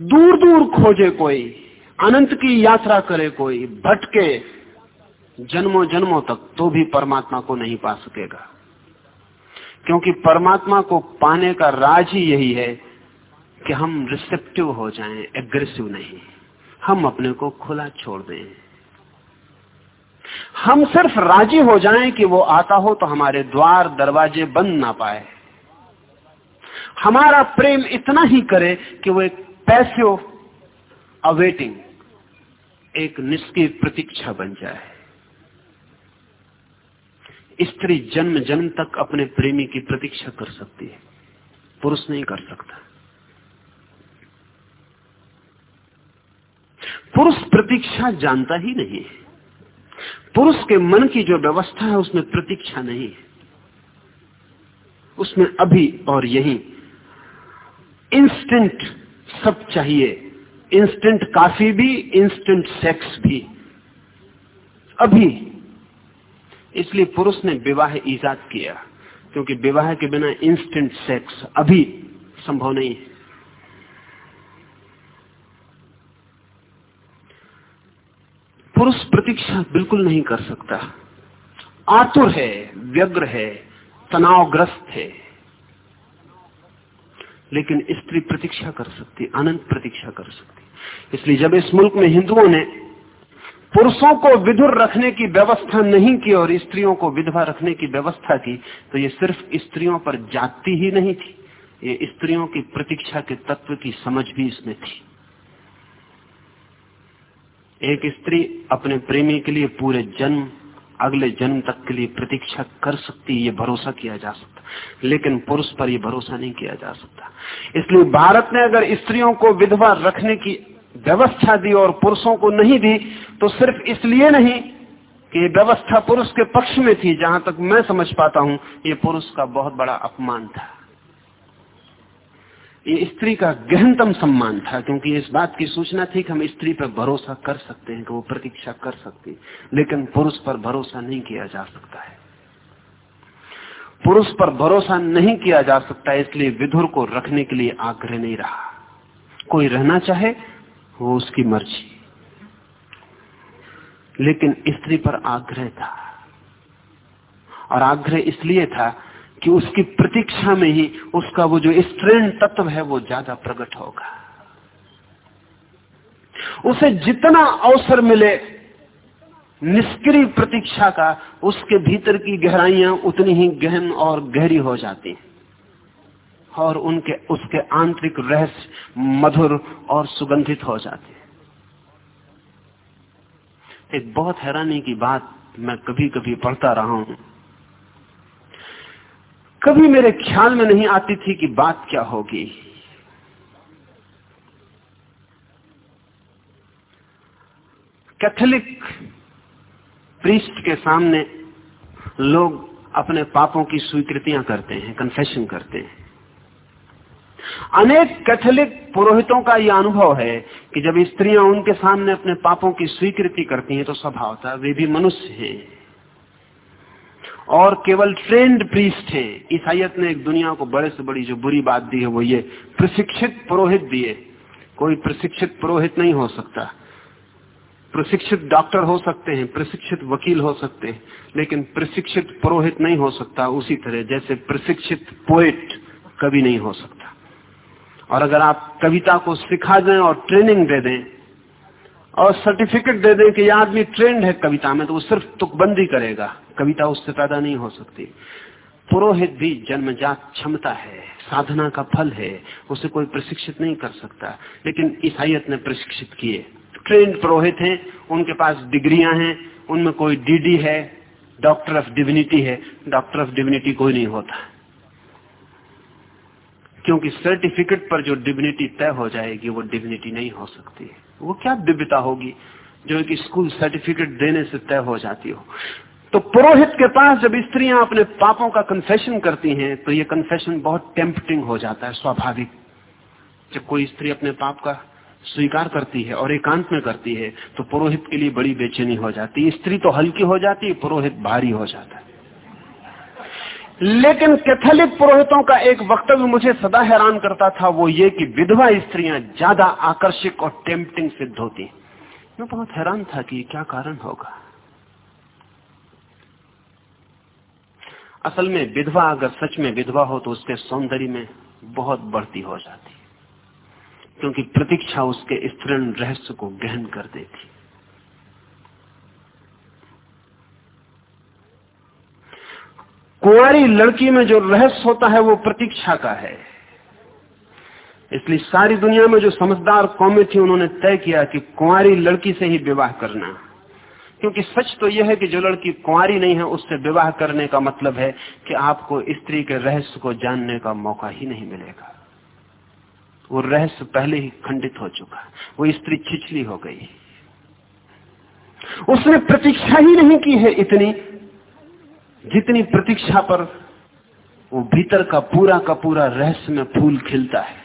दूर दूर खोजे कोई, अनंत की यात्रा करे कोई, भटके जन्मों जन्मों तक तो भी परमात्मा को नहीं पा सकेगा। क्योंकि परमात्मा को पाने का राज ही यही है कि हम रिसेप्टिव हो जाएँ एग्रेसिव नहीं। हम अपने को खुला छोड़ दें। हम सिर्फ़ राज़ी हो जाएँ कि वो आता हो तो हमारे द्वार, दरवाजे बंद ना पाए। हमारा प्रेम इतना ही करे कि वो एक पैसिव अवेटिंग एक निष्क्रिय प्रतीक्षा बन जाए। स्त्री जन्म जन्म तक अपने प्रेमी की प्रतीक्षा कर सकती है। पुरुष नहीं कर सकता। पुरुष प्रतीक्षा जानता ही नहीं है। पुरुष के मन की जो व्यवस्था है, उसमें प्रतीक्षा नहीं है। उसमें अभी और यही इंस्टेंट सब चाहिए। इंस्टेंट काफ़ी भी इंस्टेंट सेक्स भी। अभी। इसलिए पुरुष ने विवाह ईजाद किया, क्योंकि विवाह के बिना इंस्टेंट सेक्स अभी संभव नहीं है। पुरुष प्रतीक्षा बिल्कुल नहीं कर सकता। आतुर है, व्यग्र है, तनावग्रस्त है। लेकिन स्त्री प्रतीक्षा कर सकती, अनंत प्रतीक्षा कर सकती। इसलिए जब इस मुल्क में हिंदुओं ने पुरुषों को विधुर रखने की व्यवस्था नहीं की और स्त्रियों को विधवा रखने की व्यवस्था की तो ये सिर्फ़ स्त्रियों पर जाती ही नहीं थी, ये स्त्रियों की प्रतीक्षा के तत्व की समझ भी इसमें थी। एक स्त्री अपने प्रेमी के लिए पूरे जन्म, अगले जन्म तक के लिए प्रतीक्षा कर सकती, ये भरोसा किया जा सकता। लेकिन पुरुष पर यह भरोसा नहीं किया जा सकता। इसलिए भारत ने अगर स्त्रियों को विधवा रखने की व्यवस्था दी और पुरुषों को नहीं दी तो सिर्फ़ इसलिए नहीं कि व्यवस्था पुरुष के पक्ष में थी, जहाँ तक मैं समझ पाता हूँ, ये पुरुष का बहुत बड़ा अपमान था। ये स्त्री का गहनतम सम्मान था, क्योंकि इस बात की सूचना थी कि हम स्त्री पर भरोसा कर सकते हैं, कि वो प्रतीक्षा कर सकती लेकिन पुरुष पर भरोसा नहीं किया जा सकता है। पुरुष पर भरोसा नहीं किया जा सकता, इसलिए विधुर को रखने के लिए आग्रह नहीं रहा। कोई रहना चाहे, वो उसकी मर्ज़ी। लेकिन स्त्री पर आग्रह था। और आग्रह इसलिए था कि उसकी प्रतीक्षा में ही उसका वो जो स्त्रीण तत्व है, वो ज़्यादा प्रकट होगा। उसे जितना अवसर मिले निष्क्रिय प्रतीक्षा का, उसके भीतर की गहराइयाँ उतनी ही गहन और गहरी हो जाती और उनके, उसके आंतरिक रहस्य मधुर और सुगंधित हो जाते एक बहुत हैरानी की बात मैं कभी कभी पढ़ता रहा हूँ। कभी मेरे ख्याल में नहीं आती थी कि बात क्या होगी। कैथोलिक प्रीस्ट के सामने लोग अपने पापों की स्वीकृतियाँ करते हैं कन्फेशन करते हैं। अनेक कैथोलिक पुरोहितों का यह अनुभव है कि जब स्त्रियाँ उनके सामने अपने पापों की स्वीकृति करती हैं तो स्वभाव था वे भी मनुष्य हैं। और केवल ट्रेंड प्रीस्ट है। ईसाइत ने एक दुनिया को बड़े से बड़ी जो बुरी बात दी है, वो ये, प्रशिक्षित पुरोहित दिए कोई प्रशिक्षित पुरोहित नहीं हो सकता। प्रशिक्षित डॉक्टर हो सकते हैं, प्रशिक्षित वकील हो सकते हैं, लेकिन प्रशिक्षित पुरोहित नहीं हो सकता उसी तरह, जैसे प्रशिक्षित पोएट कभी नहीं हो सकता। और अगर आप कविता को सिखा दें और ट्रेनिंग दे दें, और सर्टिफिकेट दे दें कि यह आदमी ट्रेंड है कविता में तो वो सिर्फ़ तुकबंदी करेगा, कविता उससे पैदा नहीं हो सकती। पुरोहित भी जन्मजात क्षमता है, साधना का फल है, उसे कोई प्रशिक्षित नहीं कर सकता, लेकिन ईसाइत ने प्रशिक्षित किए। ट्रेंड पुरोहित हैं, उनके पास डिग्रियाँ हैं, उनमें कोई डीडी है डॉक्टर ऑफ़ डिविनिटी है डॉक्टर ऑफ़ डिविनिटी कोई नहीं होता। क्योंकि सर्टिफिकेट पर जो डिविनिटी तय हो जाएगी, वो डिग्निटी नहीं हो सकती वो क्या दिव्यता होगी, जो एक स्कूल सर्टिफिकेट देने से तय हो जाती हो। तो पुरोहित के पास जब स्त्रियाँ अपने पापों का कन्फेशन करती हैं तो ये कन्फेशन बहुत टेम्पटिंग हो जाता है, स्वाभाविक। जब कोई स्त्री अपने पाप का स्वीकार करती है और एकांत में करती है तो पुरोहित के लिए बड़ी बेचैनी हो जाती है। स्त्री तो हल्की हो जाती है पुरोहित भारी हो जाता है। लेकिन कैथोलिक पुरोहितों का एक वक्तव्य मुझे सदा हैरान करता था, वो ये कि विधवा स्त्रियाँ ज़्यादा आकर्षक और टेम्पटिंग सिद्ध होती मैं बहुत हैरान था कि क्या कारण होगा। असल में विधवा अगर सच में विधवा हो तो उसके सौंदर्य में बहुत बढ़ती हो जाती क्योंकि प्रतीक्षा उसके स्त्रीण रहस्य को गहन कर देती। कुंवारी लड़की में जो रहस्य होता है, वो प्रतीक्षा का है। इसलिए सारी दुनिया में जो समझदार कौमें थी, उन्होंने तय किया कि कुंवारी लड़की से ही विवाह करना। क्योंकि सच तो यह है कि जो लड़की कुंवारी नहीं है, उससे विवाह करने का मतलब है कि आपको स्त्री के रहस्य को जानने का मौका ही नहीं मिलेगा। वो रहस्य पहले ही खंडित हो चुका वो स्त्री छिछली हो गई। उसने प्रतीक्षा ही नहीं की है इतनी, जितनी प्रतीक्षा पर वो भीतर का पूरा का पूरा रहस्य में फूल खिलता है।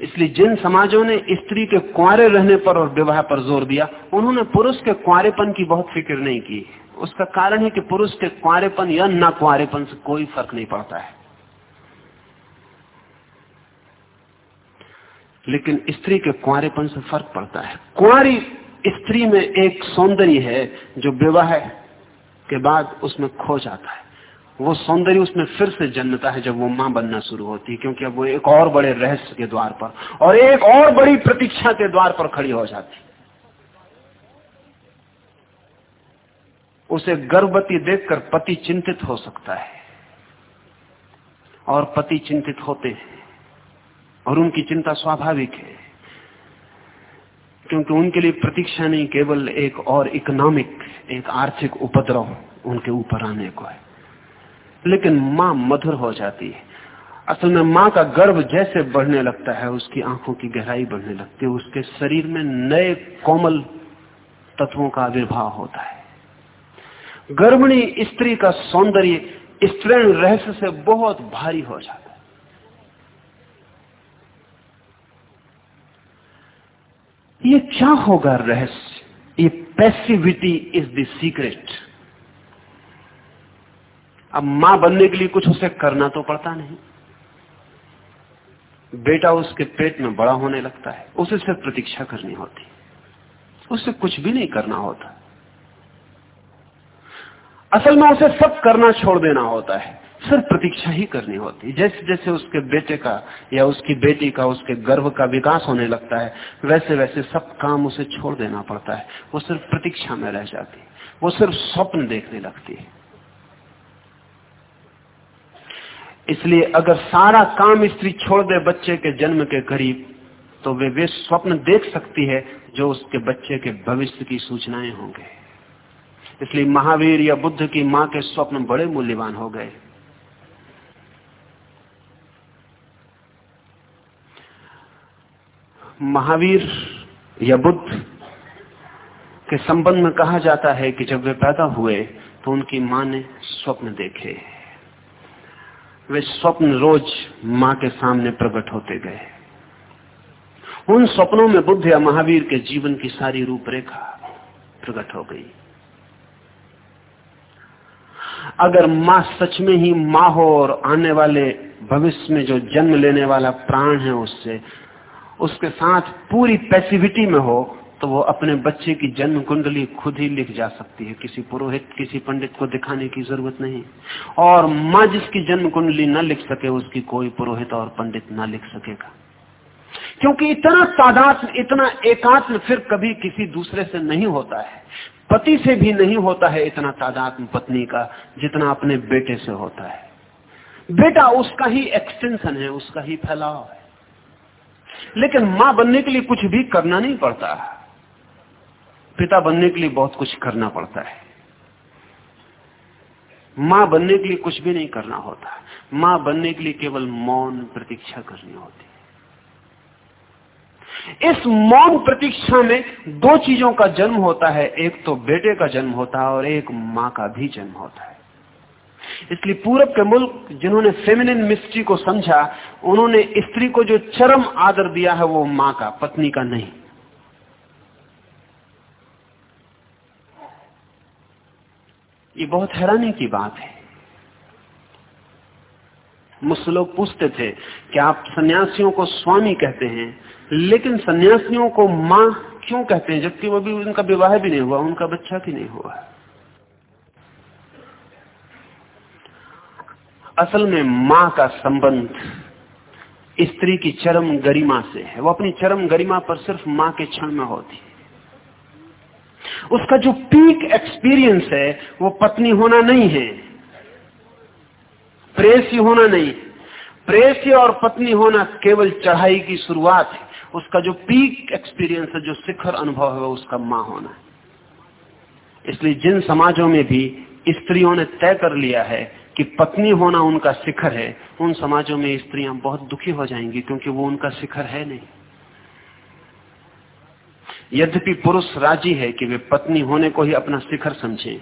इसलिए जिन समाजों ने स्त्री के कुआरे रहने पर और विवाह पर ज़ोर दिया, उन्होंने पुरुष के कुआरेपन की बहुत फ़िक्र नहीं की। उसका कारण है कि पुरुष के कुआरेपन या न कुआरेपन से कोई फ़र्क नहीं पड़ता है। लेकिन स्त्री के कुआरेपन से फ़र्क पड़ता है। कुआरी स्त्री में एक सौंदर्य है जो विवाह के बाद उसमें खो जाता है। वो सौंदर्य उसमें फिर से जन्मता है जब वो माँ बनना शुरू होती है, क्योंकि अब वो एक और बड़े रहस्य के द्वार पर और एक और बड़ी प्रतीक्षा के द्वार पर खड़ी हो जाती है। उसे गर्भवती देखकर पति चिंतित हो सकता है और पति चिंतित होते हैं। और उनकी चिंता स्वाभाविक है। क्योंकि उनके लिए प्रतीक्षा नहीं, केवल एक और इकोनॉमिक, एक आर्थिक उपद्रव उनके ऊपर आने को है। लेकिन माँ मधुर हो जाती है। असल में माँ का गर्भ जैसे बढ़ने लगता है, उसकी आँखों की गहराई बढ़ने लगती है, उसके शरीर में नए कोमल तत्वों का आविर्भाव होता है। गर्भिणी स्त्री का सौंदर्य स्त्रीण रहस्य से बहुत भारी हो जाता है। ये क्या होगा रहस्य? ये पैसिविटी इज़ द सीक्रेट अब माँ बनने के लिए कुछ उसे करना तो पड़ता नहीं। बेटा उसके पेट में बड़ा होने लगता है। उसे सिर्फ़ प्रतीक्षा करनी होती। उसे कुछ भी नहीं करना होता। असल में उसे सब करना छोड़ देना होता है। सिर्फ़ प्रतीक्षा ही करनी होती जैसे जैसे उसके बेटे का या उसकी बेटी का, उसके गर्भ का विकास होने लगता है, वैसे वैसे सब काम उसे छोड़ देना पड़ता है। वो सिर्फ़ प्रतीक्षा में रह जाती वो सिर्फ़ स्वप्न देखने लगती है। इसलिए अगर सारा काम स्त्री छोड़ दे बच्चे के जन्म के करीब तो वे वे स्वप्न देख सकती है जो उसके बच्चे के भविष्य की सूचनाएँ होंगे। इसलिए महावीर या बुद्ध की माँ के स्वप्न बड़े मूल्यवान हो गए। महावीर या बुद्ध के संबंध में कहा जाता है कि जब वे पैदा हुए तो उनकी माँ ने स्वप्न देखे। वे स्वप्न रोज माँ के सामने प्रकट होते गए। उन स्वप्नों में बुद्ध या महावीर के जीवन की सारी रूपरेखा प्रकट हो गई। अगर माँ सच में ही माँ हो और आने वाले भविष्य में जो जन्म लेने वाला प्राण है उससे उसके साथ पूरी पैसिविटी में हो तो वो अपने बच्चे की जन्म कुंडली खुद ही लिख जा सकती है। किसी पुरोहित, किसी पंडित को दिखाने की ज़रूरत नहीं। और माँ जिसकी जन्म कुंडली न लिख सके, उसकी कोई पुरोहित और पंडित न लिख सकेगा। क्योंकि इतना तादाद इतना एकात्म फिर कभी किसी दूसरे से नहीं होता है। पति से भी नहीं होता है इतना तादात्म पत्नी का, जितना अपने बेटे से होता है। बेटा, उसका ही एक्सटेंशन है, उसका ही फैलाव है। लेकिन माँ बनने के लिए कुछ भी करना नहीं पड़ता। पिता बनने के लिए बहुत कुछ करना पड़ता है। माँ बनने के लिए कुछ भी नहीं करना होता। माँ बनने के लिए केवल मौन प्रतीक्षा करनी होती इस मौन प्रतीक्षा में दो चीज़ों का जन्म होता है। एक तो बेटे का जन्म होता है और एक माँ का भी जन्म होता है। इसलिए पूरब के मुल्क जिन्होंने फेमिनिन मिस्ट्री को समझा, उन्होंने स्त्री को जो चरम आदर दिया है वो माँ का, पत्नी का नहीं। ये बहुत हैरानी की बात है। मुझसे लोग पूछते थे कि आप सन्यासियों को स्वामी कहते हैं? लेकिन सन्यासियों को माँ क्यों कहते हैं? जबकि वो भी उनका विवाह भी नहीं हुआ, उनका बच्चा भी नहीं हुआ। असल में माँ का संबंध स्त्री की चरम गरिमा से है। वो अपनी चरम गरिमा पर सिर्फ़ माँ के क्षण में होती उसका जो पीक एक्सपीरियंस है, वो पत्नी होना नहीं है। प्रेसी होना नहीं। प्रेसी और पत्नी होना केवल चढ़ाई की शुरुआत है। उसका जो पीक एक्सपीरियंस है, जो शिखर अनुभव है उसका माँ होना है। इसलिए जिन समाजों में भी स्त्रियों ने तय कर लिया है कि पत्नी होना उनका शिखर है, उन समाजों में स्त्रियाँ बहुत दुखी हो जाएँगी क्योंकि वो उनका शिखर है नहीं। यद्यपि पुरुष राज़ी है कि वे पत्नी होने को ही अपना शिखर समझे,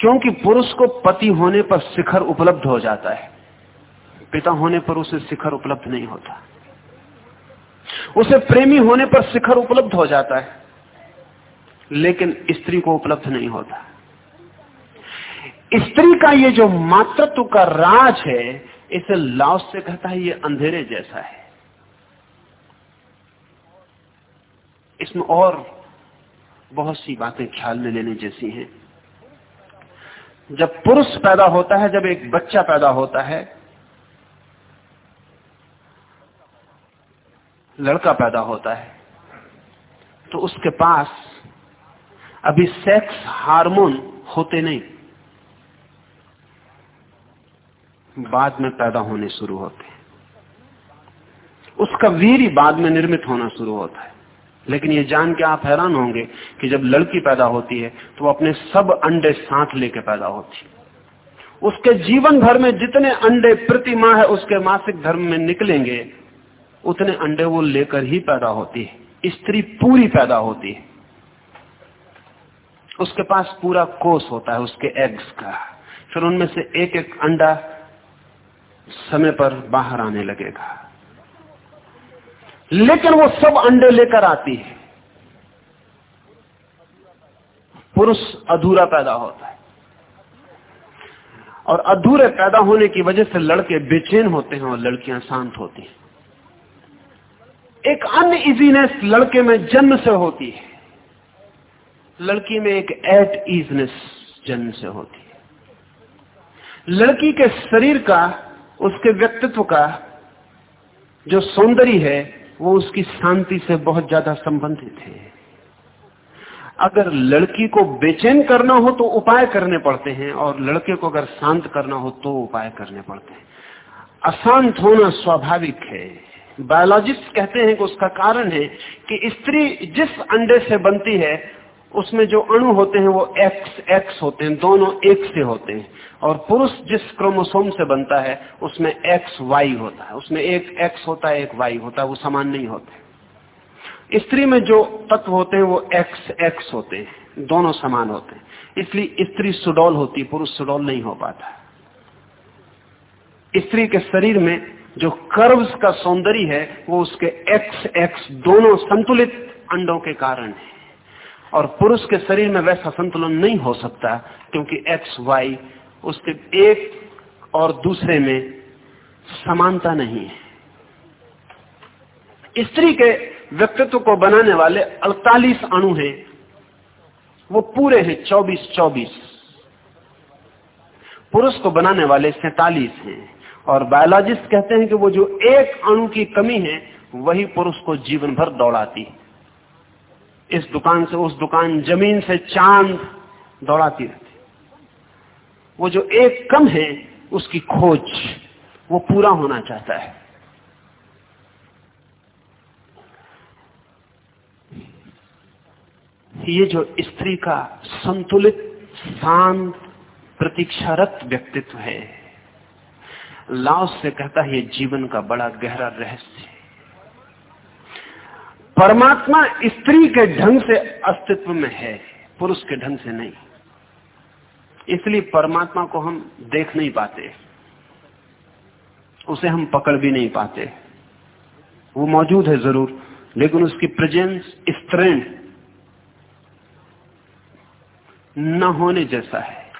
क्योंकि पुरुष को पति होने पर शिखर उपलब्ध हो जाता है, पिता होने पर उसे शिखर उपलब्ध नहीं होता। उसे प्रेमी होने पर शिखर उपलब्ध हो जाता है, लेकिन स्त्री को उपलब्ध नहीं होता। स्त्री का ये जो मातृत्व का राज है, इसे लाओस से कहता है, ये अंधेरे जैसा है। इसमें और बहुत सी बातें ख्याल में लेने जैसी हैं। जब पुरुष पैदा होता है, जब एक बच्चा पैदा होता है, लड़का पैदा होता है तो उसके पास अभी सेक्स हार्मोन होते नहीं। बाद में पैदा होने शुरू होते हैं। उसका वीर ही बाद में निर्मित होना शुरू होता है। लेकिन ये जान के आप हैरान होंगे कि जब लड़की पैदा होती है तो अपने सब अंडे साथ लेके पैदा होती है। उसके जीवन भर में जितने अंडे प्रति माह उसके मासिक धर्म में निकलेंगे, उतने अंडे वो लेकर ही पैदा होती है। स्त्री पूरी पैदा होती है। उसके पास पूरा कोष होता है, उसके एग्स का। फिर उनमें से एक एक अंडा समय पर बाहर आने लगेगा। लेकिन वो सब अंडे लेकर आती है। पुरुष अधूरा पैदा होता है। और अधूरे पैदा होने की वजह से लड़के बेचैन होते हैं और लड़कियाँ शांत होती हैं। एक अन्य इजीनेस लड़के में जन्म से होती है। लड़की में एक एट ईजनेस जन्म से होती है। लड़की के शरीर का उसके व्यक्तित्व का जो सौंदर्य है, वो उसकी शांति से बहुत ज़्यादा संबंधित है। अगर लड़की को बेचैन करना हो तो उपाय करने पड़ते हैं, और लड़के को अगर शांत करना हो तो उपाय करने पड़ते हैं। अशांत होना स्वाभाविक है। बायोलॉजिस्ट कहते हैं कि उसका कारण है कि स्त्री जिस अंडे से बनती है उसमें जो अणु होते हैं वो एक्स एक्स होते हैं, दोनों एक से होते हैं। और पुरुष जिस क्रोमोसोम से बनता है, उसमें एक्स वाई होता है। उसमें एक एक्स होता है, एक वाई होता है, वो समान नहीं होते स्त्री में जो तत्व होते हैं, वो एक्स एक्स होते हैं। दोनों समान होते हैं। इसलिए स्त्री सुडौल होती पुरुष सुडौल नहीं हो पाता। स्त्री के शरीर में जो कर्व्स का सौंदर्य है, वो उसके एक्स एक्स दोनों संतुलित अंडों के कारण है। और पुरुष के शरीर में वैसा संतुलन नहीं हो सकता, क्योंकि एक्स वाई उसके एक और दूसरे में समानता नहीं है। स्त्री के व्यक्तित्व को बनाने वाले 48 अणु हैं। वो पूरे हैं 24 24 पुरुष को बनाने वाले सैतालीस हैं। और बायोलॉजिस्ट कहते हैं कि वो जो एक अणु की कमी है, वही पुरुष को जीवन भर दौड़ाती इस दुकान से, उस दुकान ज़मीन से चाँद दौड़ाती रहती। वो जो एक कम है, उसकी खोज, वो पूरा होना चाहता है। ये जो स्त्री का संतुलित, शांत, प्रतीक्षारत व्यक्तित्व है, लाओस से कहता है, ये जीवन का बड़ा गहरा रहस्य परमात्मा स्त्री के ढंग से अस्तित्व में है, पुरुष के ढंग से नहीं। इसलिए परमात्मा को हम देख नहीं पाते। उसे हम पकड़ भी नहीं पाते। वो मौजूद है ज़रूर, लेकिन उसकी प्रेजेंस स्त्रीण न होने जैसा है।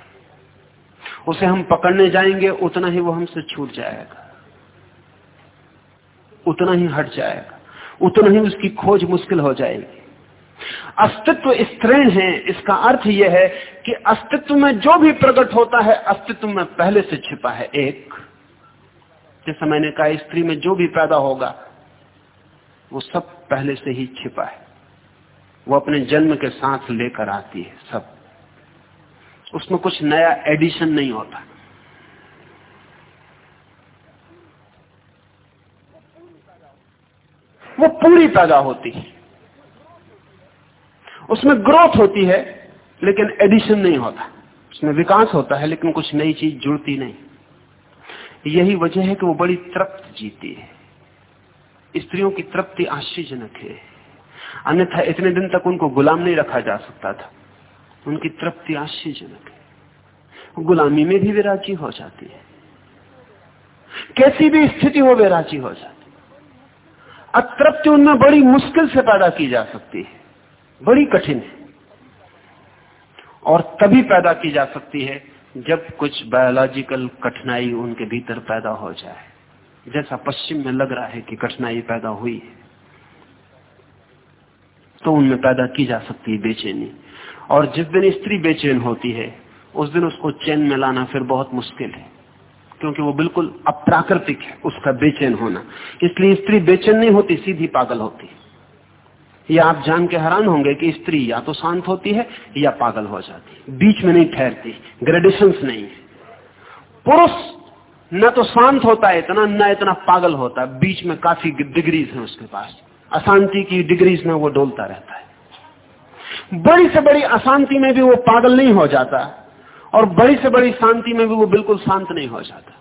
उसे हम पकड़ने जाएँगे, उतना ही वो हमसे छूट जाएगा। उतना ही हट जाएगा। उतना ही उसकी खोज मुश्किल हो जाएगी। अस्तित्व स्त्रीण है, इसका अर्थ यह है कि अस्तित्व में जो भी प्रकट होता है, अस्तित्व में पहले से छिपा है एक। जैसा मैंने कहा, स्त्री में जो भी पैदा होगा, वो सब पहले से ही छिपा है। वो अपने जन्म के साथ लेकर आती है, सब। उसमें कुछ नया एडिशन नहीं होता। वो पूरी पैदा होती है। उसमें ग्रोथ होती है, लेकिन एडिशन नहीं होता। उसमें विकास होता है, लेकिन कुछ नई चीज़ जुड़ती नहीं। यही वजह है कि वो बड़ी तृप्त जीती है। स्त्रियों की तृप्ति आश्चर्यजनक है। अन्यथा इतने दिन तक उनको गुलाम नहीं रखा जा सकता था। उनकी तृप्ति आश्चर्यजनक है। गुलामी में भी विराजी हो जाती है। कैसी भी स्थिति हो वे राज़ी हो जाते अतृप्ति उनमें बड़ी मुश्किल से पैदा की जा सकती है। बड़ी कठिन है। और तभी पैदा की जा सकती है जब कुछ बायोलॉजिकल कठिनाई उनके भीतर पैदा हो जाए। जैसा पश्चिम में लग रहा है कि कठिनाई पैदा हुई है तो उनमें पैदा की जा सकती है बेचैनी। और जिस दिन स्त्री बेचैन होती है, उस दिन उसको चैन में लाना फिर बहुत मुश्किल है। क्योंकि वो बिल्कुल अप्राकृतिक है, उसका बेचैन होना। इसलिए स्त्री बेचैन नहीं होती, सीधी पागल होती या आप जान के हैरान होंगे कि स्त्री या तो शांत होती है, या पागल हो जाती बीच में नहीं ठहरती ग्रेडेशन नहीं है। पुरुष न तो शांत होता है, इतना न इतना पागल होता है। बीच में काफ़ी डिग्रीज है उसके पास। अशांति की डिग्रीज में वो डोलता रहता है। बड़ी से बड़ी अशांति में भी वो पागल नहीं हो जाता। और बड़ी से बड़ी शांति में भी वो बिल्कुल शांत नहीं हो जाता।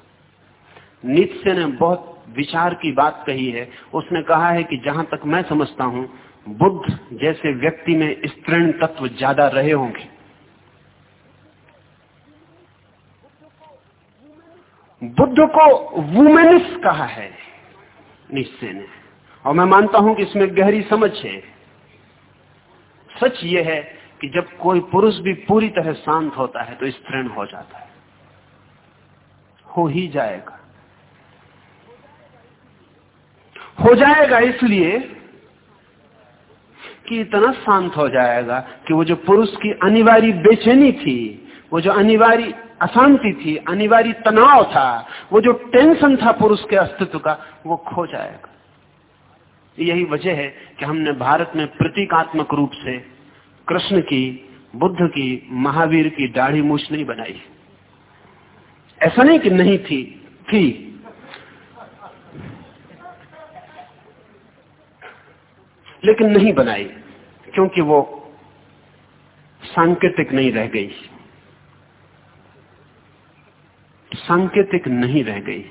नित्य ने बहुत विचार की बात कही है। उसने कहा है कि जहाँ तक मैं समझता हूँ, बुद्ध जैसे व्यक्ति में स्त्रीण तत्व ज़्यादा रहे होंगे। बुद्ध को वुमेनिस कहा है निश्चय ने। और मैं मानता हूँ कि इसमें गहरी समझ है। सच यह है कि जब कोई पुरुष भी पूरी तरह शांत होता है तो स्तृण हो जाता है। हो ही जाएगा। हो जाएगा इसलिए कि इतना शांत हो जाएगा कि वो जो पुरुष की अनिवार्य बेचैनी थी, वो जो अनिवार्य अशांति थी, अनिवार्य तनाव था, वो जो टेंशन था पुरुष के अस्तित्व का, वो खो जाएगा। यही वजह है कि हमने भारत में प्रतीकात्मक रूप से कृष्ण की, बुद्ध की, महावीर की दाढ़ी मूछ नहीं बनाई। ऐसा नहीं कि नहीं थी थी। लेकिन नहीं बनाई, क्योंकि वो सांकेतिक नहीं रह गई। सांकेतिक नहीं रह गई।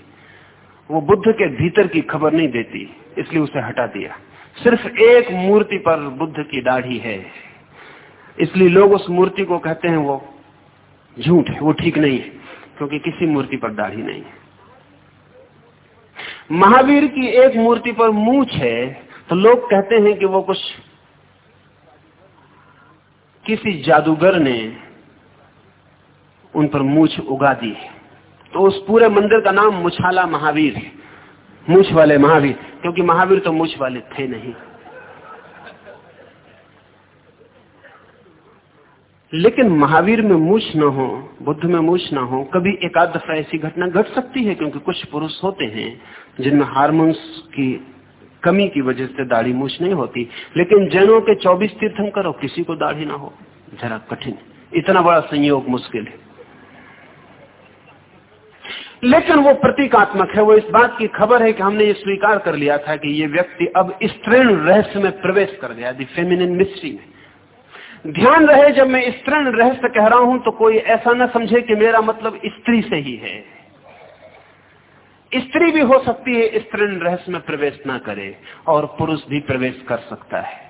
वो बुद्ध के भीतर की खबर नहीं देती, इसलिए उसे हटा दिया। सिर्फ़ एक मूर्ति पर बुद्ध की दाढ़ी है। इसलिए लोग उस मूर्ति को कहते हैं वो झूठ है, वो ठीक नहीं है, क्योंकि किसी मूर्ति पर दाढ़ी नहीं है। महावीर की एक मूर्ति पर मूछ है तो लोग कहते हैं कि वो कुछ किसी जादूगर ने उन पर मूछ उगा दी है। तो उस पूरे मंदिर का नाम मुछाला महावीर है, मूछ वाले महावीर, क्योंकि महावीर तो मूछ वाले थे नहीं। लेकिन महावीर में मूछ न हो, बुद्ध में मूछ न हो, कभी एकाध दफ़ा ऐसी घटना घट सकती है क्योंकि कुछ पुरुष होते हैं जिनमें हार्मोन्स की कमी की वजह से दाढ़ी मूछ नहीं होती। लेकिन जैनों के 24 तीर्थम करो, किसी को दाढ़ी ना हो। जरा कठिन। इतना बड़ा संयोग मुश्किल है। लेकिन वो प्रतीकात्मक है। वो इस बात की खबर है कि हमने ये स्वीकार कर लिया था कि ये व्यक्ति अब स्त्रीण रहस्य में प्रवेश कर गया दी फेमिनिन मिस्ट्री में। ध्यान रहे, जब मैं स्त्रीण रहस्य कह रहा हूँ तो कोई ऐसा ना समझे कि मेरा मतलब स्त्री से ही है। स्त्री भी हो सकती है स्त्रीण रहस्य में प्रवेश ना करे, और पुरुष भी प्रवेश कर सकता है।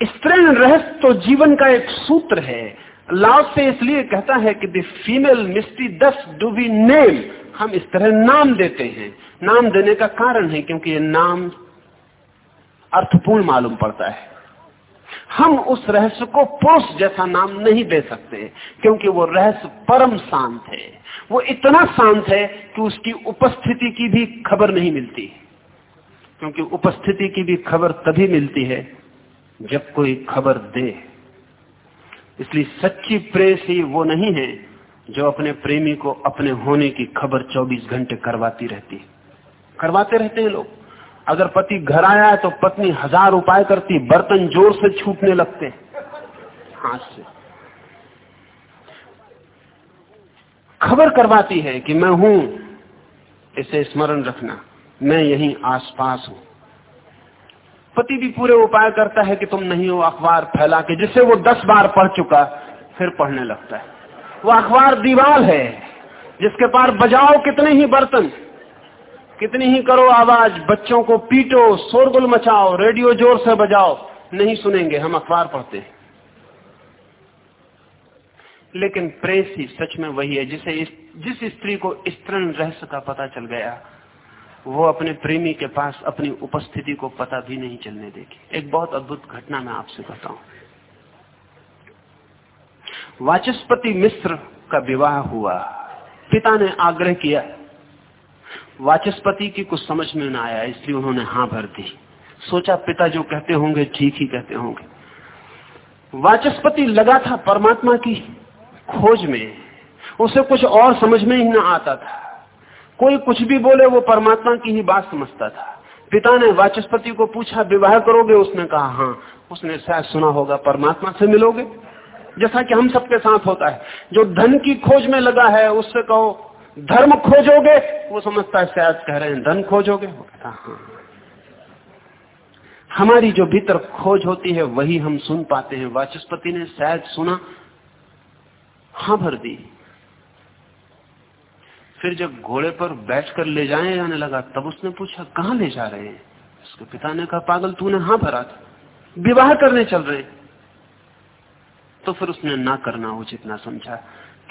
स्त्रीण रहस्य तो जीवन का एक सूत्र है। लाभ से इसलिए कहता है कि the female mystery thus do we name. हम इस तरह नाम देते हैं। नाम देने का कारण है, क्योंकि ये नाम अर्थपूर्ण मालूम पड़ता है। हम उस रहस्य को पुरुष जैसा नाम नहीं दे सकते, क्योंकि वो रहस्य परम शांत है। वो इतना शांत है कि उसकी उपस्थिति की भी खबर नहीं मिलती। क्योंकि उपस्थिति की भी खबर तभी मिलती है जब कोई खबर दे। इसलिए सच्ची प्रेस ही वो नहीं है जो अपने प्रेमी को अपने होने की खबर 24 घंटे करवाती रहती। करवाते रहते हैं लोग। अगर पति घर आया है तो पत्नी हज़ार उपाय करती, बर्तन ज़ोर से छूटने लगते। हाथ से। खबर करवाती है कि मैं हूँ, इसे स्मरण रखना। मैं यहीं आसपास हूँ। पति भी पूरे उपाय करता है कि तुम नहीं हो, अखबार फैला के जिसे वो दस बार पढ़ चुका, फिर पढ़ने लगता है। वो अखबार दीवार है, जिसके पार बजाओ कितने ही बर्तन। कितनी ही करो आवाज़ बच्चों को पीटो शोरगुल मचाओ रेडियो ज़ोर से बजाओ नहीं सुनेंगे हम अखबार पढ़ते हैं। लेकिन प्रेस ही सच में वही है जिसे इस, जिस स्त्री को स्तरण रहस्य का पता चल गया वो अपने प्रेमी के पास अपनी उपस्थिति को पता भी नहीं चलने देगी एक बहुत अद्भुत घटना मैं आपसे बताऊँ वाचस्पति मिश्र का विवाह हुआ। पिता ने आग्रह किया वाचस्पति की कुछ समझ में ना आया, इसलिए उन्होंने हाँ भर दी। सोचा पिता जो कहते होंगे, ठीक ही कहते होंगे। वाचस्पति लगा था परमात्मा की खोज में, उसे कुछ और समझ में ही ना आता था। कोई कुछ भी बोले, वो परमात्मा की ही बात समझता था। पिता ने वाचस्पति को पूछा, विवाह करोगे? उसने कहा हाँ। उसने शायद सुना होगा, परमात्मा से मिलोगे? जैसा कि हम सबके साथ होता है। जो धन की खोज में लगा है, उससे कहो धर्म खोजोगे? वो समझता है, शायद कह रहे हैं, धन खोजोगे? हाँ। हमारी जो भीतर खोज होती है, वही हम सुन पाते हैं। वाचस्पति ने शायद सुना हाँ भर दी। फिर जब घोड़े पर बैठकर ले जाए, जाने लगा, तब उसने पूछा, कहाँ ले जा रहे हैं? उसके पिता ने कहा, पागल, तूने हाँ भरा था। विवाह करने चल रहे। तो फिर उसने ना करना उचित, ना समझा,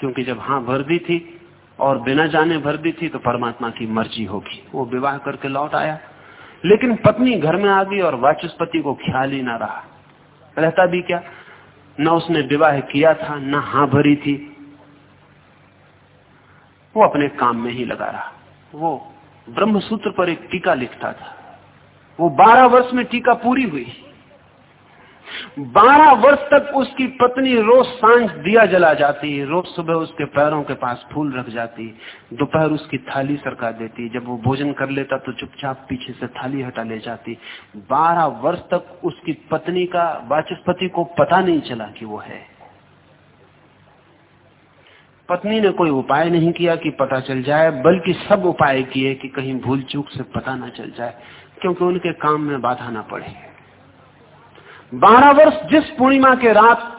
क्योंकि जब हाँ भर दी थी और बिना जाने भर दी थी तो परमात्मा की मर्ज़ी होगी। वो विवाह करके लौट आया। लेकिन पत्नी घर में आ गई और वाचस्पति को ख्याल ही ना रहा। रहता भी क्या? न उसने विवाह किया था, न हाँ भरी थी। वो अपने काम में ही लगा रहा। वो ब्रह्म सूत्र पर एक टीका लिखता था। वो बारह वर्ष में टीका पूरी हुई। बारह वर्ष तक उसकी पत्नी रोज साँझ दिया जला जाती है रोज सुबह उसके पैरों के पास फूल रख जाती, दोपहर उसकी थाली सरका देती, जब वो भोजन कर लेता तो चुपचाप पीछे से थाली हटा ले जाती। बारह वर्ष तक उसकी पत्नी का, वाचस्पति को पता नहीं चला कि वो है। पत्नी ने कोई उपाय नहीं किया कि पता चल जाए, बल्कि सब उपाय किए कि कहीं भूल चूक से पता ना चल जाए, क्योंकि उनके काम में बाधा ना पड़े। बारह वर्ष जिस पूर्णिमा के रात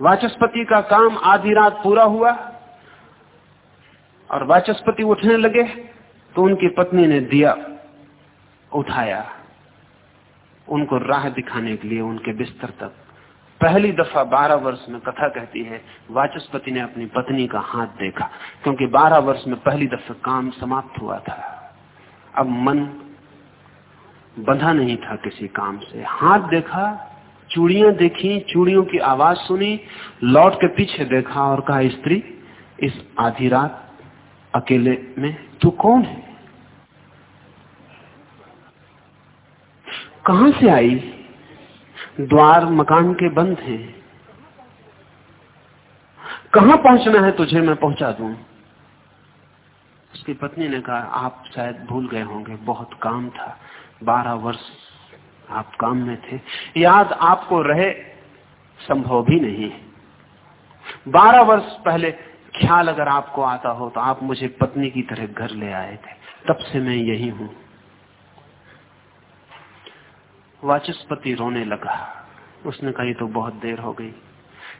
वाचस्पति का काम आधी रात पूरा हुआ और वाचस्पति उठने लगे तो उनकी पत्नी ने दिया, उठाया। उनको राह दिखाने के लिए उनके बिस्तर तक पहली दफ़ा बारह वर्ष में कथा कहती है, वाचस्पति ने अपनी पत्नी का हाथ देखा, क्योंकि बारह वर्ष में पहली दफ़ा काम समाप्त हुआ था। अब मन बंधा नहीं था किसी काम से। हाथ देखा, चूड़ियाँ देखी, चूड़ियों की आवाज़ सुनी, लौट के पीछे देखा और कहा, स्त्री, इस आधी रात अकेले में तू कौन है? कहाँ से आई? द्वार, मकान के बंद हैं। कहाँ पहुँचना है तुझे मैं पहुँचा दू? उसकी पत्नी ने कहा, आप शायद भूल गए होंगे, बहुत काम था। बारह वर्ष आप काम में थे, याद आपको रहे संभव भी नहीं। बारह वर्ष पहले ख्याल अगर आपको आता हो तो आप मुझे पत्नी की तरह घर ले आए थे। तब से मैं यही हूँ। वाचस्पति रोने लगा। उसने कही तो बहुत देर हो गई।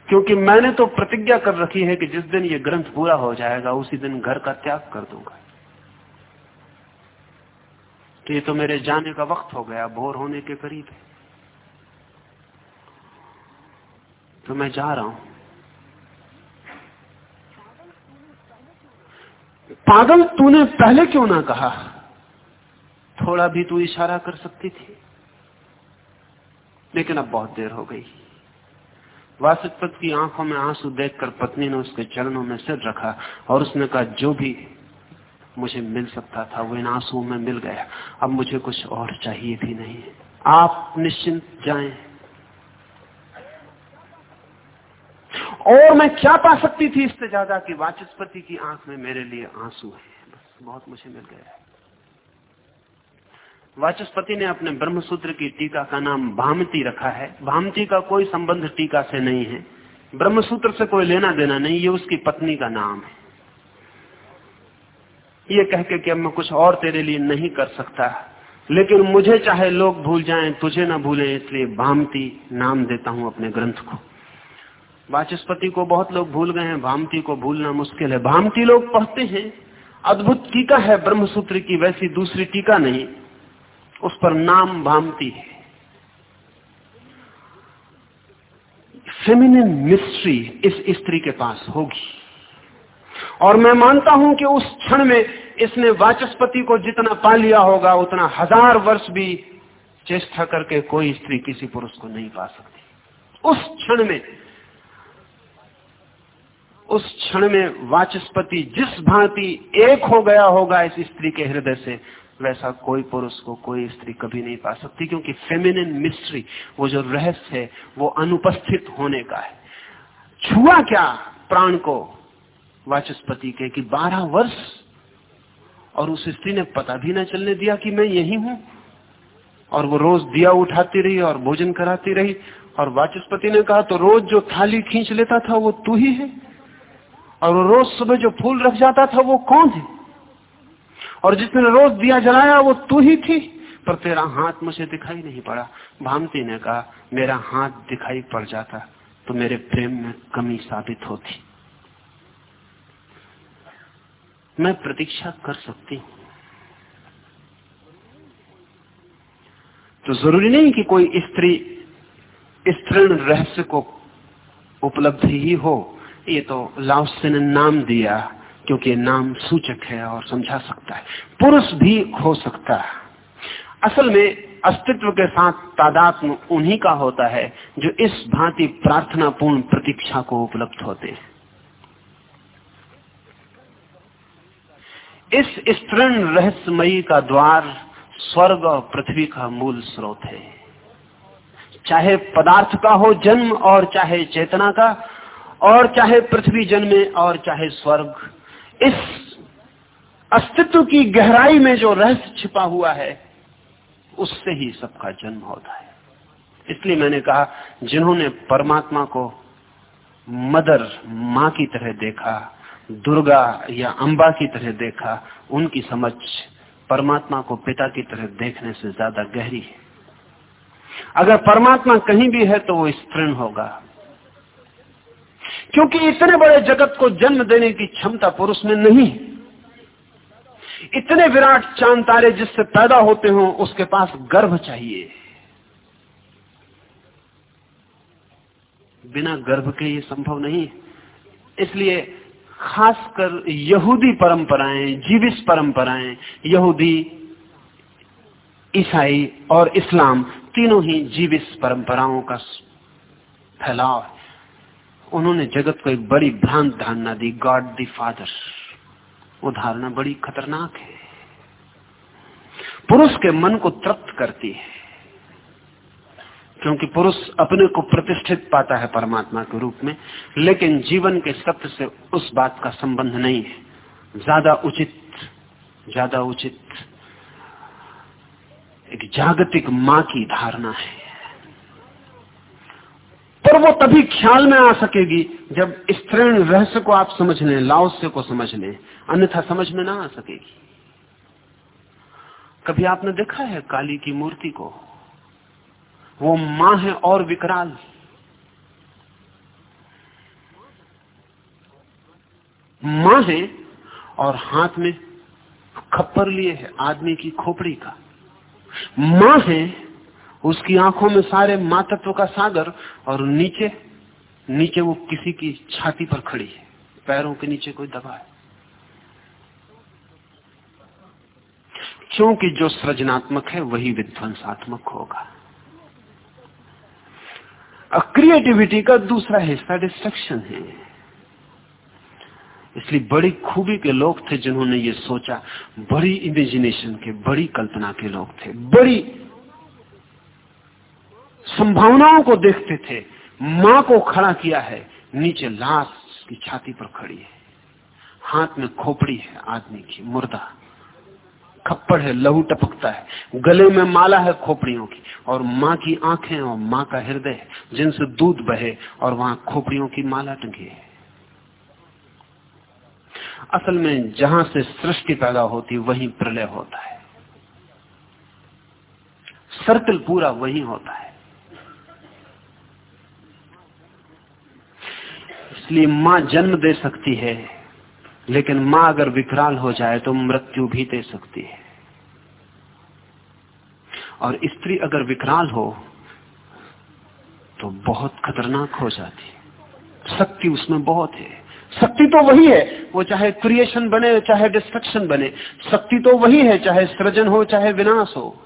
क्योंकि मैंने तो प्रतिज्ञा कर रखी है कि जिस दिन ये ग्रंथ पूरा हो जाएगा, उसी दिन घर का त्याग कर दूँगा। तो ये तो मेरे जाने का वक्त हो गया, भोर होने के करीब है। तो मैं जा रहा हूँ। पागल, तूने पहले क्यों ना कहा? थोड़ा भी तू इशारा कर सकती थी। लेकिन अब बहुत देर हो गई। वासुपत की आँखों में आँसू देखकर पत्नी ने उसके चरणों में सिर रखा और उसने कहा, जो भी मुझे मिल सकता था, वो इन आंसुओं में मिल गया। अब मुझे कुछ और चाहिए भी नहीं। आप निश्चिंत जाएँ। और मैं क्या पा सकती थी इससे ज़्यादा कि वाचस्पति की आँख में मेरे लिए आँसू है? बस बहुत मुझे मिल गया। वाचस्पति ने अपने ब्रह्मसूत्र की टीका का नाम भामती रखा है। भामती का कोई संबंध टीका से नहीं है। ब्रह्मसूत्र से कोई लेना देना नहीं, ये उसकी पत्नी का नाम है। ये कह के कि अब मैं कुछ और तेरे लिए नहीं कर सकता। लेकिन मुझे चाहे लोग भूल जाएँ, तुझे ना भूलें, इसलिए भामती नाम देता हूँ अपने ग्रंथ को। वाचस्पति को बहुत लोग भूल गए हैं, भामती को भूलना मुश्किल है। भामती लोग पढ़ते हैं, अद्भुत टीका है, ब्रह्मसूत्र की वैसी दूसरी टीका नहीं, उस पर नाम भामती है। फेमिनिन मिस्ट्री इस स्त्री के पास होगी। और मैं मानता हूँ कि उस क्षण में इसने वाचस्पति को जितना पा लिया होगा, उतना हज़ार वर्ष भी चेष्टा करके कोई स्त्री किसी पुरुष को नहीं पा सकती। उस क्षण में, उस क्षण में वाचस्पति जिस भांति एक हो गया होगा इस स्त्री के हृदय से, वैसा कोई पुरुष को कोई स्त्री कभी नहीं पा सकती, क्योंकि फेमिनिन मिस्ट्री वो जो रहस्य है, वो अनुपस्थित होने का है। छुआ क्या प्राण को? वाचस्पति के कि बारह वर्ष और उस स्त्री ने पता भी ना चलने दिया कि मैं यही हूँ। और वो रोज दिया उठाती रही और भोजन कराती रही। और वाचस्पति ने कहा तो रोज जो थाली खींच लेता था वो तू ही है? और वो रोज सुबह जो फूल रख जाता था वो कौन है? और जिसने रोज दिया जलाया वो तू ही थी? पर तेरा हाथ मुझे दिखाई नहीं पड़ा। भामती ने कहा, मेरा हाथ दिखाई पड़ जाता तो मेरे प्रेम में कमी साबित होती। मैं प्रतीक्षा कर सकती हूँ। तो ज़रूरी नहीं कि कोई स्त्री स्त्रीण रहस्य को उपलब्ध ही हो। ये तो लाउसे ने नाम दिया, क्योंकि नाम सूचक है और समझा सकता है। पुरुष भी हो सकता है। असल में अस्तित्व के साथ तादात्म उन्हीं का होता है जो इस भांति प्रार्थनापूर्ण प्रतीक्षा को उपलब्ध होते हैं। इस स्तृण रहस्यमयी का द्वार स्वर्ग और पृथ्वी का मूल स्रोत है। चाहे पदार्थ का हो जन्म और चाहे चेतना का, और चाहे पृथ्वी जन्मे और चाहे स्वर्ग, इस अस्तित्व की गहराई में जो रहस्य छिपा हुआ है, उससे ही सबका जन्म होता है। इसलिए मैंने कहा, जिन्होंने परमात्मा को मदर, माँ की तरह देखा दुर्गा या अंबा की तरह देखा, उनकी समझ परमात्मा को पिता की तरह देखने से ज़्यादा गहरी है। अगर परमात्मा कहीं भी है तो वो स्तृण होगा। क्योंकि इतने बड़े जगत को जन्म देने की क्षमता पुरुष में नहीं है। इतने विराट चाँद तारे जिससे पैदा होते हो, उसके पास गर्भ चाहिए। बिना गर्भ के ये संभव नहीं इसलिए खासकर यहूदी परंपराएँ जीविस परंपराएँ, यहूदी, ईसाई और इस्लाम, तीनों ही जीविस परंपराओं का फैलाव है। उन्होंने जगत को एक बड़ी भ्रांत धारणा दी गॉड दी फादर वो धारणा बड़ी खतरनाक है। पुरुष के मन को तृप्त करती है। क्योंकि पुरुष अपने को प्रतिष्ठित पाता है परमात्मा के रूप में, लेकिन जीवन के सत्य से उस बात का संबंध नहीं है। ज़्यादा उचित ज़्यादा उचित, एक जागतिक माँ की धारणा है। पर वो तभी ख्याल में आ सकेगी जब स्त्रीण रहस्य को आप समझ लें, लाओस्य को समझ लें, अन्यथा समझ में ना आ सकेगी। कभी आपने देखा है काली की मूर्ति को? वो माँ है और विकराल। माँ है और हाथ में खप्पर लिए है आदमी की खोपड़ी का। माँ है, उसकी आँखों में सारे मातत्व का सागर और नीचे नीचे वो किसी की छाती पर खड़ी है। पैरों के नीचे कोई दबा है। क्योंकि जो सृजनात्मक है, वही विध्वंसात्मक होगा। क्रिएटिविटी का दूसरा हिस्सा डिस्ट्रक्शन है। इसलिए बड़ी खूबी के लोग थे जिन्होंने ये सोचा, बड़ी इमेजिनेशन के, बड़ी कल्पना के लोग थे, बड़ी संभावनाओं को देखते थे। माँ को खड़ा किया है, नीचे लाश की छाती पर खड़ी है। हाथ में खोपड़ी है, आदमी की मुर्दा। खप्पड़ है, लहू टपकता है। गले में माला है खोपड़ियों की, और माँ की आँखें और माँ का हृदय है, जिनसे दूध बहे और वहाँ खोपड़ियों की माला टंगी है। असल में जहाँ से सृष्टि पैदा होती, वहीं प्रलय होता है। सर्कल पूरा वही होता है। इसलिए माँ जन्म दे सकती है लेकिन माँ अगर विकराल हो जाए तो मृत्यु भी दे सकती है। और स्त्री अगर विकराल हो तो बहुत खतरनाक हो जाती है। शक्ति उसमें बहुत है। शक्ति तो वही है, वो चाहे क्रिएशन बने, चाहे डिस्ट्रक्शन बने, शक्ति तो वही है, चाहे सृजन हो, चाहे विनाश हो।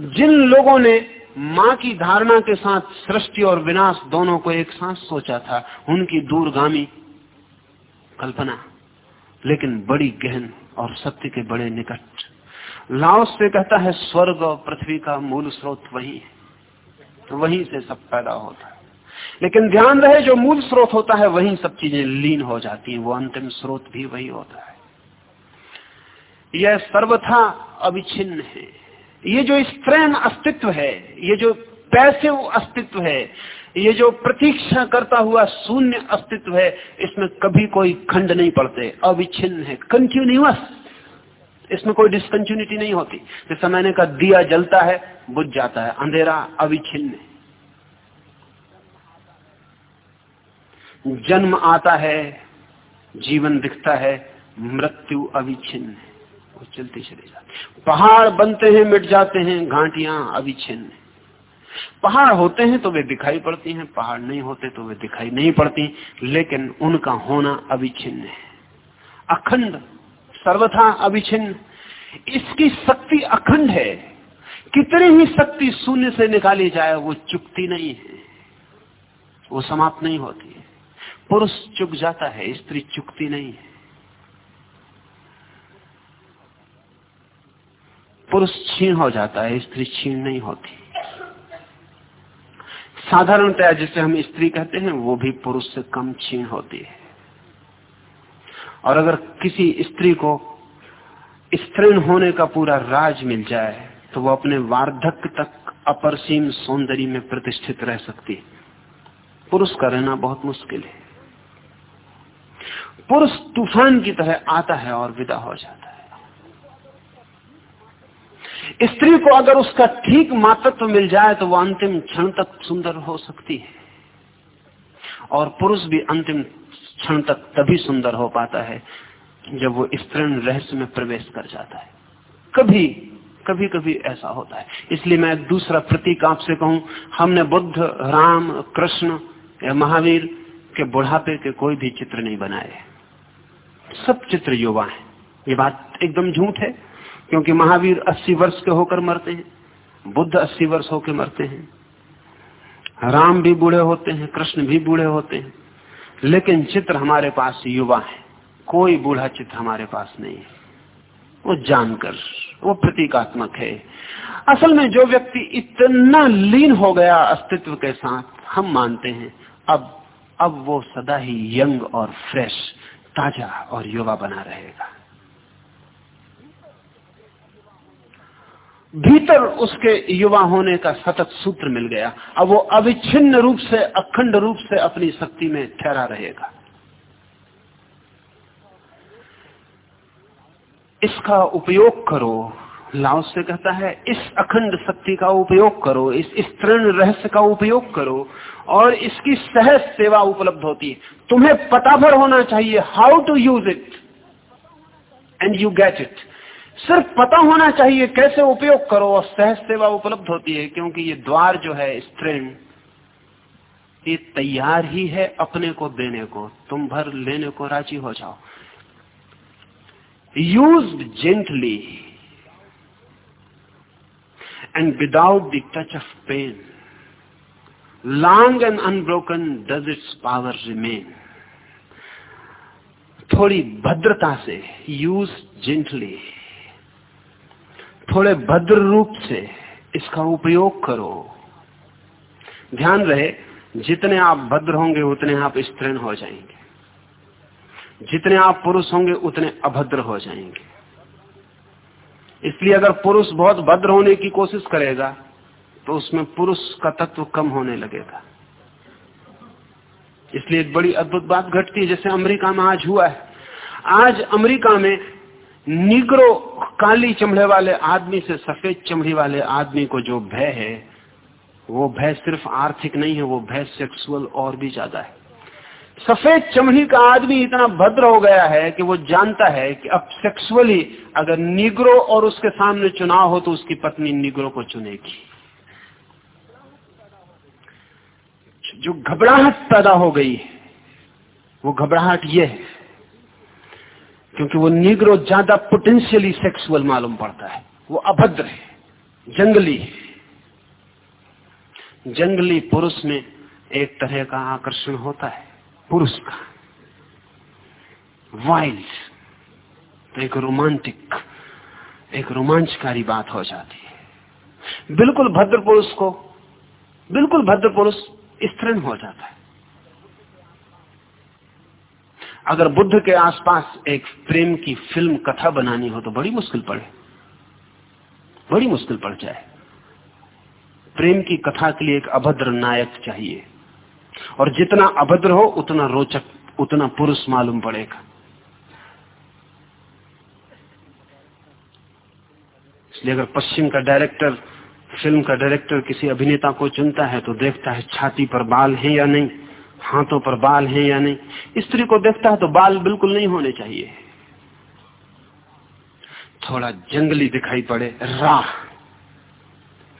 जिन लोगों ने माँ की धारणा के साथ सृष्टि और विनाश दोनों को एक साथ सोचा था, उनकी दूरगामी कल्पना लेकिन बड़ी गहन और सत्य के बड़े निकट। लाओस से कहता है, स्वर्ग और पृथ्वी का मूल स्रोत वही है। तो वहीं से सब पैदा होता है। लेकिन ध्यान रहे, जो मूल स्रोत होता है, वहीं सब चीज़ें लीन हो जाती हैं। वो अंतिम स्रोत भी वही होता है। यह सर्वथा अविच्छिन्न है। ये जो स्त्रैन अस्तित्व है, ये जो पैसे अस्तित्व है ये जो प्रतीक्षा करता हुआ शून्य अस्तित्व है, इसमें कभी कोई खंड नहीं पड़ते, अविच्छिन्न है कंटिन्यूअस इसमें कोई डिसकंटिन्यूटी नहीं होती। जैसे मैंने कहा, दिया जलता है, बुझ जाता है, अंधेरा अविच्छिन्न है। जन्म आता है, जीवन दिखता है, मृत्यु अविच्छिन्न है। वो चलती चली जाती पहाड़ बनते हैं, मिट जाते हैं, घाटियाँ अविच्छिन्न है। पहाड़ होते हैं तो वे दिखाई पड़ती हैं, पहाड़ नहीं होते तो वे दिखाई नहीं पड़ती, लेकिन उनका होना अविच्छिन्न है। अखंड, सर्वथा अविच्छिन्न। इसकी शक्ति अखंड है। कितनी ही शक्ति शून्य से निकाली जाए, वो चुकती नहीं है। वो समाप्त नहीं होती है। पुरुष चुक जाता है, स्त्री चुकती नहीं है। पुरुष छीण हो जाता है, स्त्री छीण नहीं होती। साधारणतया जिसे हम स्त्री कहते हैं, वो भी पुरुष से कम छीण होती है। और अगर किसी स्त्री को स्त्रीण होने का पूरा राज मिल जाए तो वो अपने वार्धक्य तक अपरसीम सौंदर्य में प्रतिष्ठित रह सकती है। पुरुष का रहना बहुत मुश्किल है। पुरुष तूफ़ान की तरह आता है और विदा हो जाता है। स्त्री को अगर उसका ठीक मातृत्व मिल जाए तो वो अंतिम क्षण तक सुंदर हो सकती है। और पुरुष भी अंतिम क्षण तक तभी सुंदर हो पाता है, जब वो स्त्रीण रहस्य में प्रवेश कर जाता है। कभी कभी कभी ऐसा होता है। इसलिए मैं दूसरा प्रतीक आपसे कहूँ, हमने बुद्ध, राम, कृष्ण या महावीर के बुढ़ापे के कोई भी चित्र नहीं बनाए सब चित्र युवा हैं। ये बात एकदम झूठ है। क्योंकि महावीर 80 वर्ष के होकर मरते हैं, बुद्ध 80 वर्ष होकर मरते हैं, राम भी बूढ़े होते हैं, कृष्ण भी बूढ़े होते हैं, लेकिन चित्र हमारे पास युवा है, कोई बूढ़ा चित्र हमारे पास नहीं है। वो जानकर, वो प्रतीकात्मक है। असल में जो व्यक्ति इतना लीन हो गया अस्तित्व के साथ, हम मानते हैं, अब अब वो सदा ही यंग और फ्रेश, ताज़ा और युवा बना रहेगा। भीतर उसके युवा होने का सतत सूत्र मिल गया। अब वो अविच्छिन्न रूप से, अखंड रूप से अपनी शक्ति में ठहरा रहेगा। इसका उपयोग करो लाओ से कहता है, इस अखंड शक्ति का उपयोग करो, इस स्तृण रहस्य का उपयोग करो, और इसकी सहज सेवा उपलब्ध होती है। तुम्हें पता भर होना चाहिए how to use it and you get it सिर्फ़ पता होना चाहिए कैसे उपयोग करो, और सहज सेवा उपलब्ध होती है, क्योंकि ये द्वार जो है स्त्रीण ये तैयार ही है अपने को देने को। तुम भर लेने को राज़ी हो जाओ। Use gently and without the touch of pain long and unbroken does its power remain थोड़ी भद्रता से यूज़ जेंटली थोड़े भद्र रूप से इसका उपयोग करो। ध्यान रहे, जितने आप भद्र होंगे, उतने आप स्त्रीण हो जाएँगे। जितने आप पुरुष होंगे, उतने अभद्र हो जाएँगे। इसलिए अगर पुरुष बहुत भद्र होने की कोशिश करेगा तो उसमें पुरुष का तत्व कम होने लगेगा। इसलिए एक बड़ी अद्भुत बात घटती है, जैसे अमेरिका में आज हुआ है। आज अमेरिका में निग्रो, काली चमड़े वाले आदमी से सफ़ेद चमड़ी वाले आदमी को जो भय है, वो भय सिर्फ़ आर्थिक नहीं है, वो भय सेक्सुअल और भी ज़्यादा है। सफ़ेद चमड़ी का आदमी इतना भद्र हो गया है कि वो जानता है कि अब सेक्सुअली अगर निग्रो और उसके सामने चुनाव हो तो उसकी पत्नी निग्रो को चुनेगी। जो घबराहट पैदा हो गई है, वो घबराहट ये है क्योंकि वो निग्रो ज़्यादा पोटेंशियली सेक्सुअल मालूम पड़ता है। वो अभद्र है, जंगली है। जंगली पुरुष में एक तरह का आकर्षण होता है, पुरुष का। वाइल्ड तो एक रोमांटिक एक रोमांचकारी बात हो जाती है। बिल्कुल भद्र पुरुष को, बिल्कुल भद्र पुरुष स्तृण हो जाता है। अगर बुद्ध के आसपास एक प्रेम की फ़िल्म कथा बनानी हो तो बड़ी मुश्किल पड़े। बड़ी मुश्किल पड़ जाए। प्रेम की कथा के लिए एक अभद्र नायक चाहिए। और जितना अभद्र हो, उतना रोचक, उतना पुरुष मालूम पड़ेगा। इसलिए अगर पश्चिम का डायरेक्टर फ़िल्म का डायरेक्टर किसी अभिनेता को चुनता है तो देखता है छाती पर बाल है या नहीं। हाथों पर बाल है या नहीं? स्त्री को देखता है तो बाल बिल्कुल नहीं होने चाहिए। थोड़ा जंगली दिखाई पड़े, राह।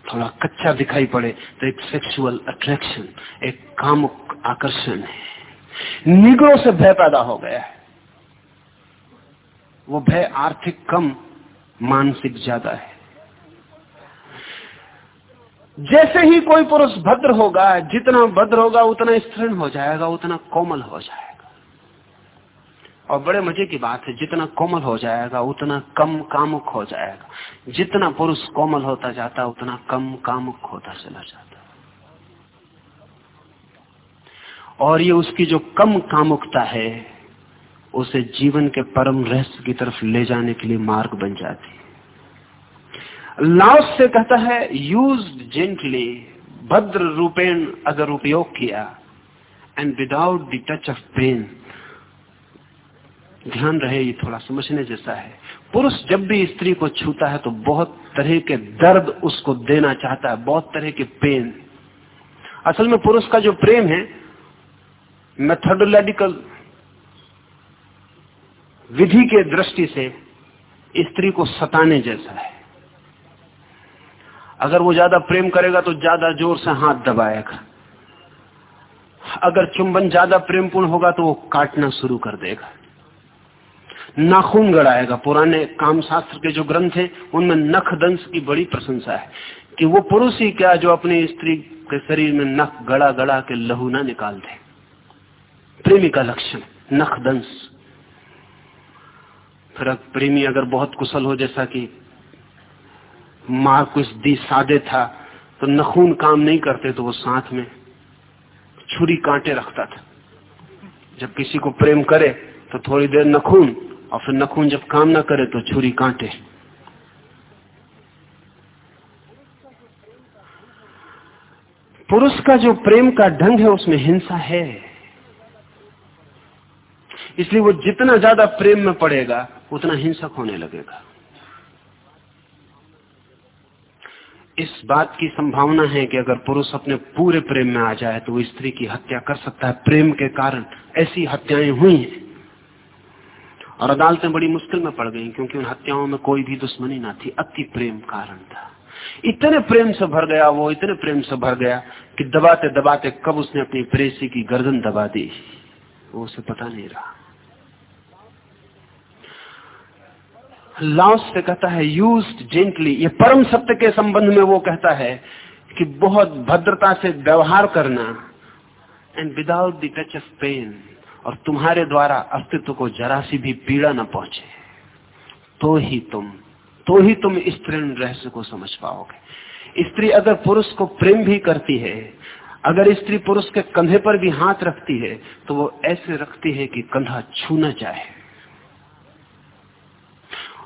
थोड़ा कच्चा दिखाई पड़े तो एक सेक्सुअल अट्रैक्शन एक कामुक आकर्षण है। निगरों से भय पैदा हो गया है। वो भय आर्थिक कम, मानसिक ज़्यादा है। जैसे ही कोई पुरुष भद्र होगा, जितना भद्र होगा, उतना स्तृण हो जाएगा, उतना कोमल हो जाएगा। और बड़े मज़े की बात है, जितना कोमल हो जाएगा, उतना कम कामुक हो जाएगा। जितना पुरुष कोमल होता जाता, उतना कम कामुक होता चला जाता। और ये उसकी जो कम कामुकता है, उसे जीवन के परम रहस्य की तरफ़ ले जाने के लिए मार्ग बन जाती लाओस से कहता है यूज़ जेंटली भद्र रूपेण अगर उपयोग किया and without the touch of pain ध्यान रहे, ये थोड़ा समझने जैसा है। पुरुष जब भी स्त्री को छूता है तो बहुत तरह के दर्द उसको देना चाहता है, बहुत तरह के पेन असल में पुरुष का जो प्रेम है मेथोडोलॉजिकल विधि के दृष्टि से स्त्री को सताने जैसा है। अगर वो ज़्यादा प्रेम करेगा तो ज़्यादा ज़ोर से हाथ दबाएगा। अगर चुंबन ज़्यादा प्रेमपूर्ण होगा तो वो काटना शुरू कर देगा। नाखून गड़ाएगा। पुराने काम शास्त्र के जो ग्रंथ हैं, उनमें नख दंश की बड़ी प्रशंसा है कि वो पुरुष ही क्या जो अपनी स्त्री के शरीर में नख गड़ा गड़ा के लहू ना निकाल दे प्रेमी का लक्षण, नख दंश। फिर प्रेमी अगर बहुत कुशल हो, जैसा कि मार कुछ दी सादे था तो नखून काम नहीं करते तो वो साथ में छुरी कांटे रखता था। जब किसी को प्रेम करे तो थोड़ी देर नखून, और फिर नखून जब काम ना करे तो छुरी कांटे। पुरुष का जो प्रेम का ढंग है, उसमें हिंसा है। इसलिए वो जितना ज़्यादा प्रेम में पड़ेगा, उतना हिंसक होने लगेगा। इस बात की संभावना है कि अगर पुरुष अपने पूरे प्रेम में आ जाए तो वो स्त्री की हत्या कर सकता है। प्रेम के कारण ऐसी हत्याएँ हुई हैं। और अदालतें बड़ी मुश्किल में पड़ गई, क्योंकि उन हत्याओं में कोई भी दुश्मनी ना थी। अति प्रेम कारण था। इतने प्रेम से भर गया वो, इतने प्रेम से भर गया कि दबाते दबाते कब उसने अपनी प्रेसी की गर्दन दबा दी? वो उसे पता नहीं रहा। लाओस से कहता है यूज़ जेंटली ये परम सत्य के संबंध में वो कहता है कि बहुत भद्रता से व्यवहार करना and without the touch of pain और तुम्हारे द्वारा अस्तित्व को जरा सी भी पीड़ा न पहुँचे। तो ही तुम तो ही तुम स्त्री रहस्य को समझ पाओगे। स्त्री अगर पुरुष को प्रेम भी करती है, अगर स्त्री पुरुष के कंधे पर भी हाथ रखती है तो वो ऐसे रखती है कि कंधा छू न जाए।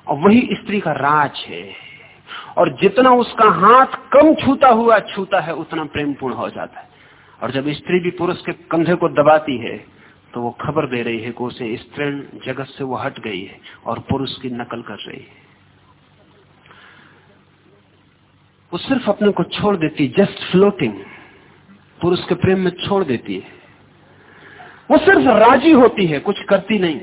और वही स्त्री का राज है। और जितना उसका हाथ कम छूता हुआ छूता है, उतना प्रेमपूर्ण हो जाता है। और जब स्त्री भी पुरुष के कंधे को दबाती है तो वो खबर दे रही है कि उसे स्त्री जगत से वो हट गई है और पुरुष की नकल कर रही है। वो सिर्फ़ अपने को छोड़ देती जस्ट फ्लोटिंग पुरुष के प्रेम में छोड़ देती है। वो सिर्फ़ राज़ी होती है, कुछ करती नहीं।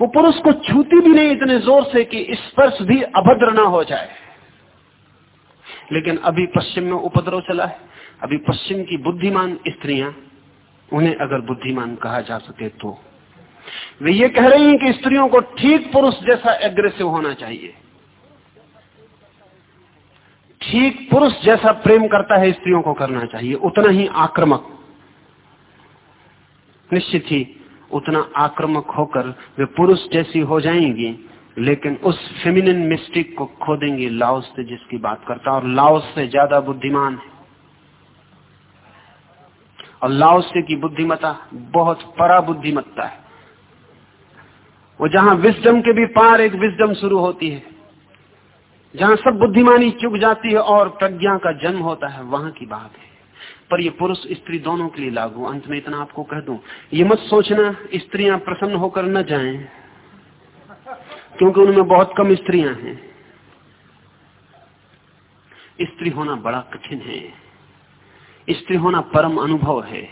वो पुरुष को छूती भी नहीं इतने ज़ोर से कि स्पर्श भी अभद्र ना हो जाए। लेकिन अभी पश्चिम में उपद्रव चला है। अभी पश्चिम की बुद्धिमान स्त्रियाँ, उन्हें अगर बुद्धिमान कहा जा सके तो। वे ये कह रही हैं कि स्त्रियों को ठीक पुरुष जैसा एग्रेसिव होना चाहिए। ठीक पुरुष जैसा प्रेम करता है स्त्रियों को करना चाहिए। उतना ही आक्रमक। निश्चित ही उतना आक्रामक होकर वे पुरुष जैसी हो जाएँगी, लेकिन उस फेमिनिन मिस्टिक को खो देंगी लाओस से जिसकी बात करता और लाओस से ज़्यादा बुद्धिमान है। और लाओसे की बुद्धिमता बहुत परा बुद्धिमत्ता है। वो जहाँ विस्डम के भी पार एक विस्डम शुरू होती है, जहाँ सब बुद्धिमानी चुक जाती है और प्रज्ञा का जन्म होता है, वहाँ की बात है। पर ये पुरुष स्त्री दोनों के लिए लागू। अंत में इतना आपको कह दूँ, ये मत सोचना, स्त्रियाँ प्रसन्न होकर न जाएँ, क्योंकि उनमें बहुत कम स्त्रियाँ हैं। स्त्री होना बड़ा कठिन है। स्त्री होना परम अनुभव है।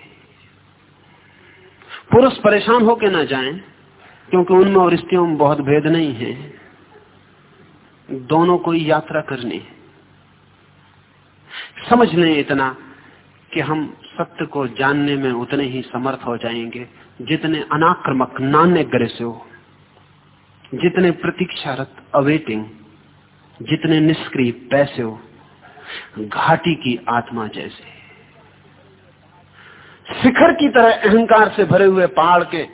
पुरुष परेशान होकर ना जाएँ, क्योंकि उनमें और स्त्रियों में बहुत भेद नहीं है। दोनों को यात्रा करनी है। समझ लें इतना कि हम सत्य को जानने में उतने ही समर्थ हो जाएँगे जितने अनाक्रमक नान्य हो। जितने प्रतीक्षारत अवेटिंग, जितने निष्क्रिय पैसे हो, घाटी की आत्मा जैसे। शिखर की तरह अहंकार से भरे हुए पहाड़ के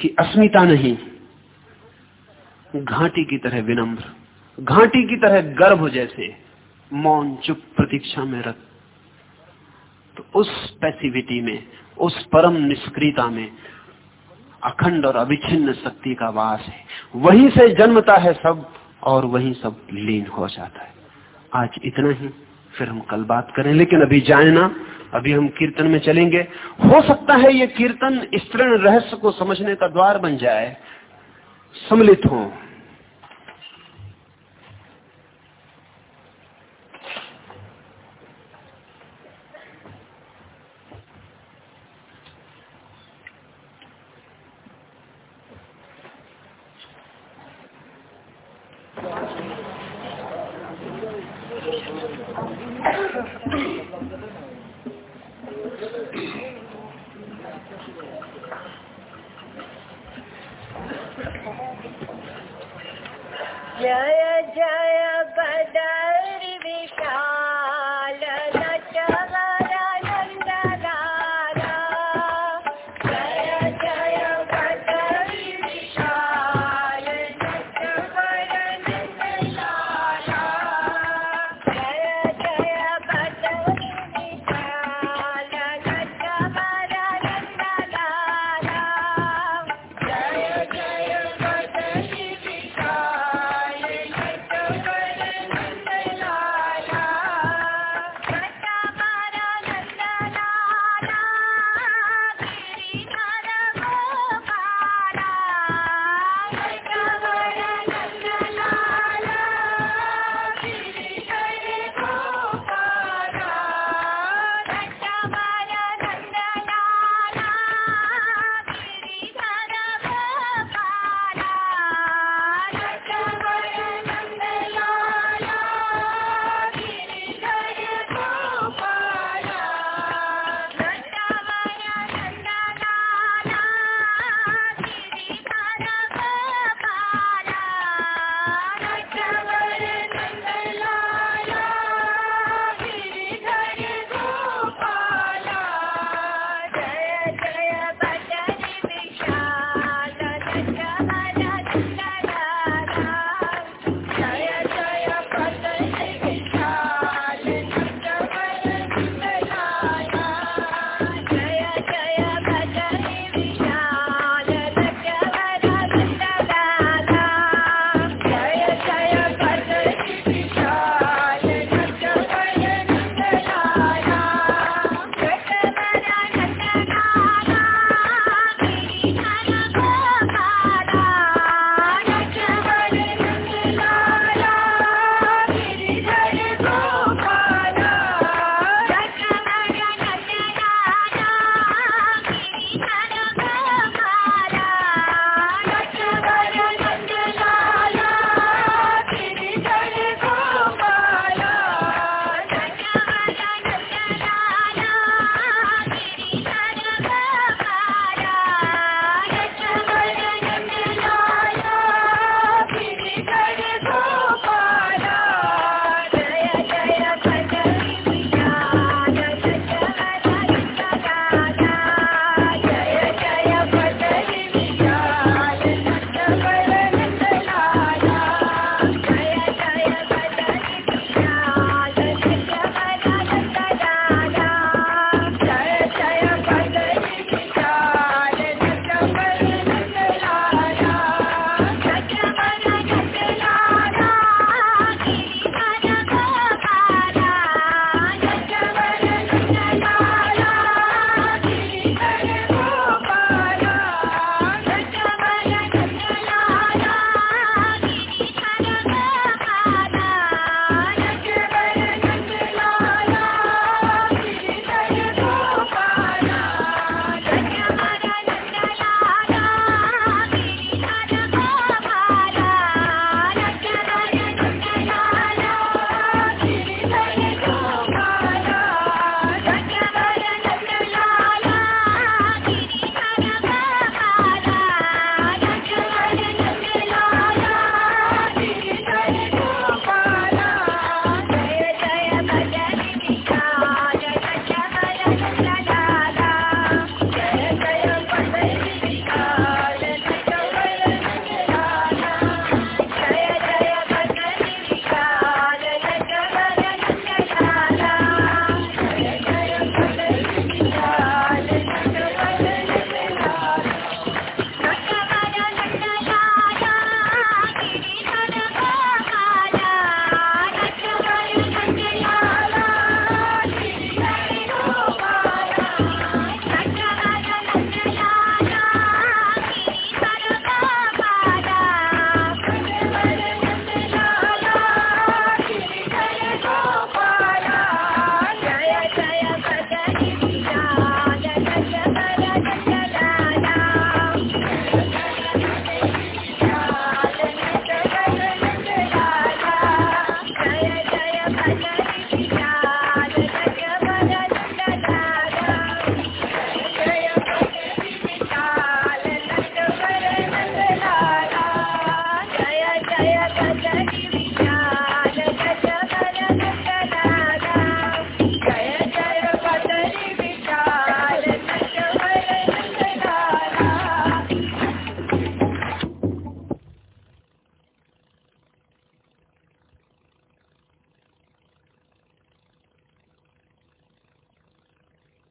की अस्मिता नहीं, घाटी की तरह विनम्र, घाटी की तरह गर्भ जैसे। मौन चुप प्रतीक्षा में रख। तो उस पैसिविटी में, उस परम निष्क्रियता में अखंड और अविच्छिन्न शक्ति का वास है। वहीं से जन्मता है सब और वहीं सब लीन हो जाता है। आज इतना ही, फिर हम कल बात करें। लेकिन अभी जाए ना अभी हम कीर्तन में चलेंगे। हो सकता है ये कीर्तन स्तृण रहस्य को समझने का द्वार बन जाए। सम्मिलित हों।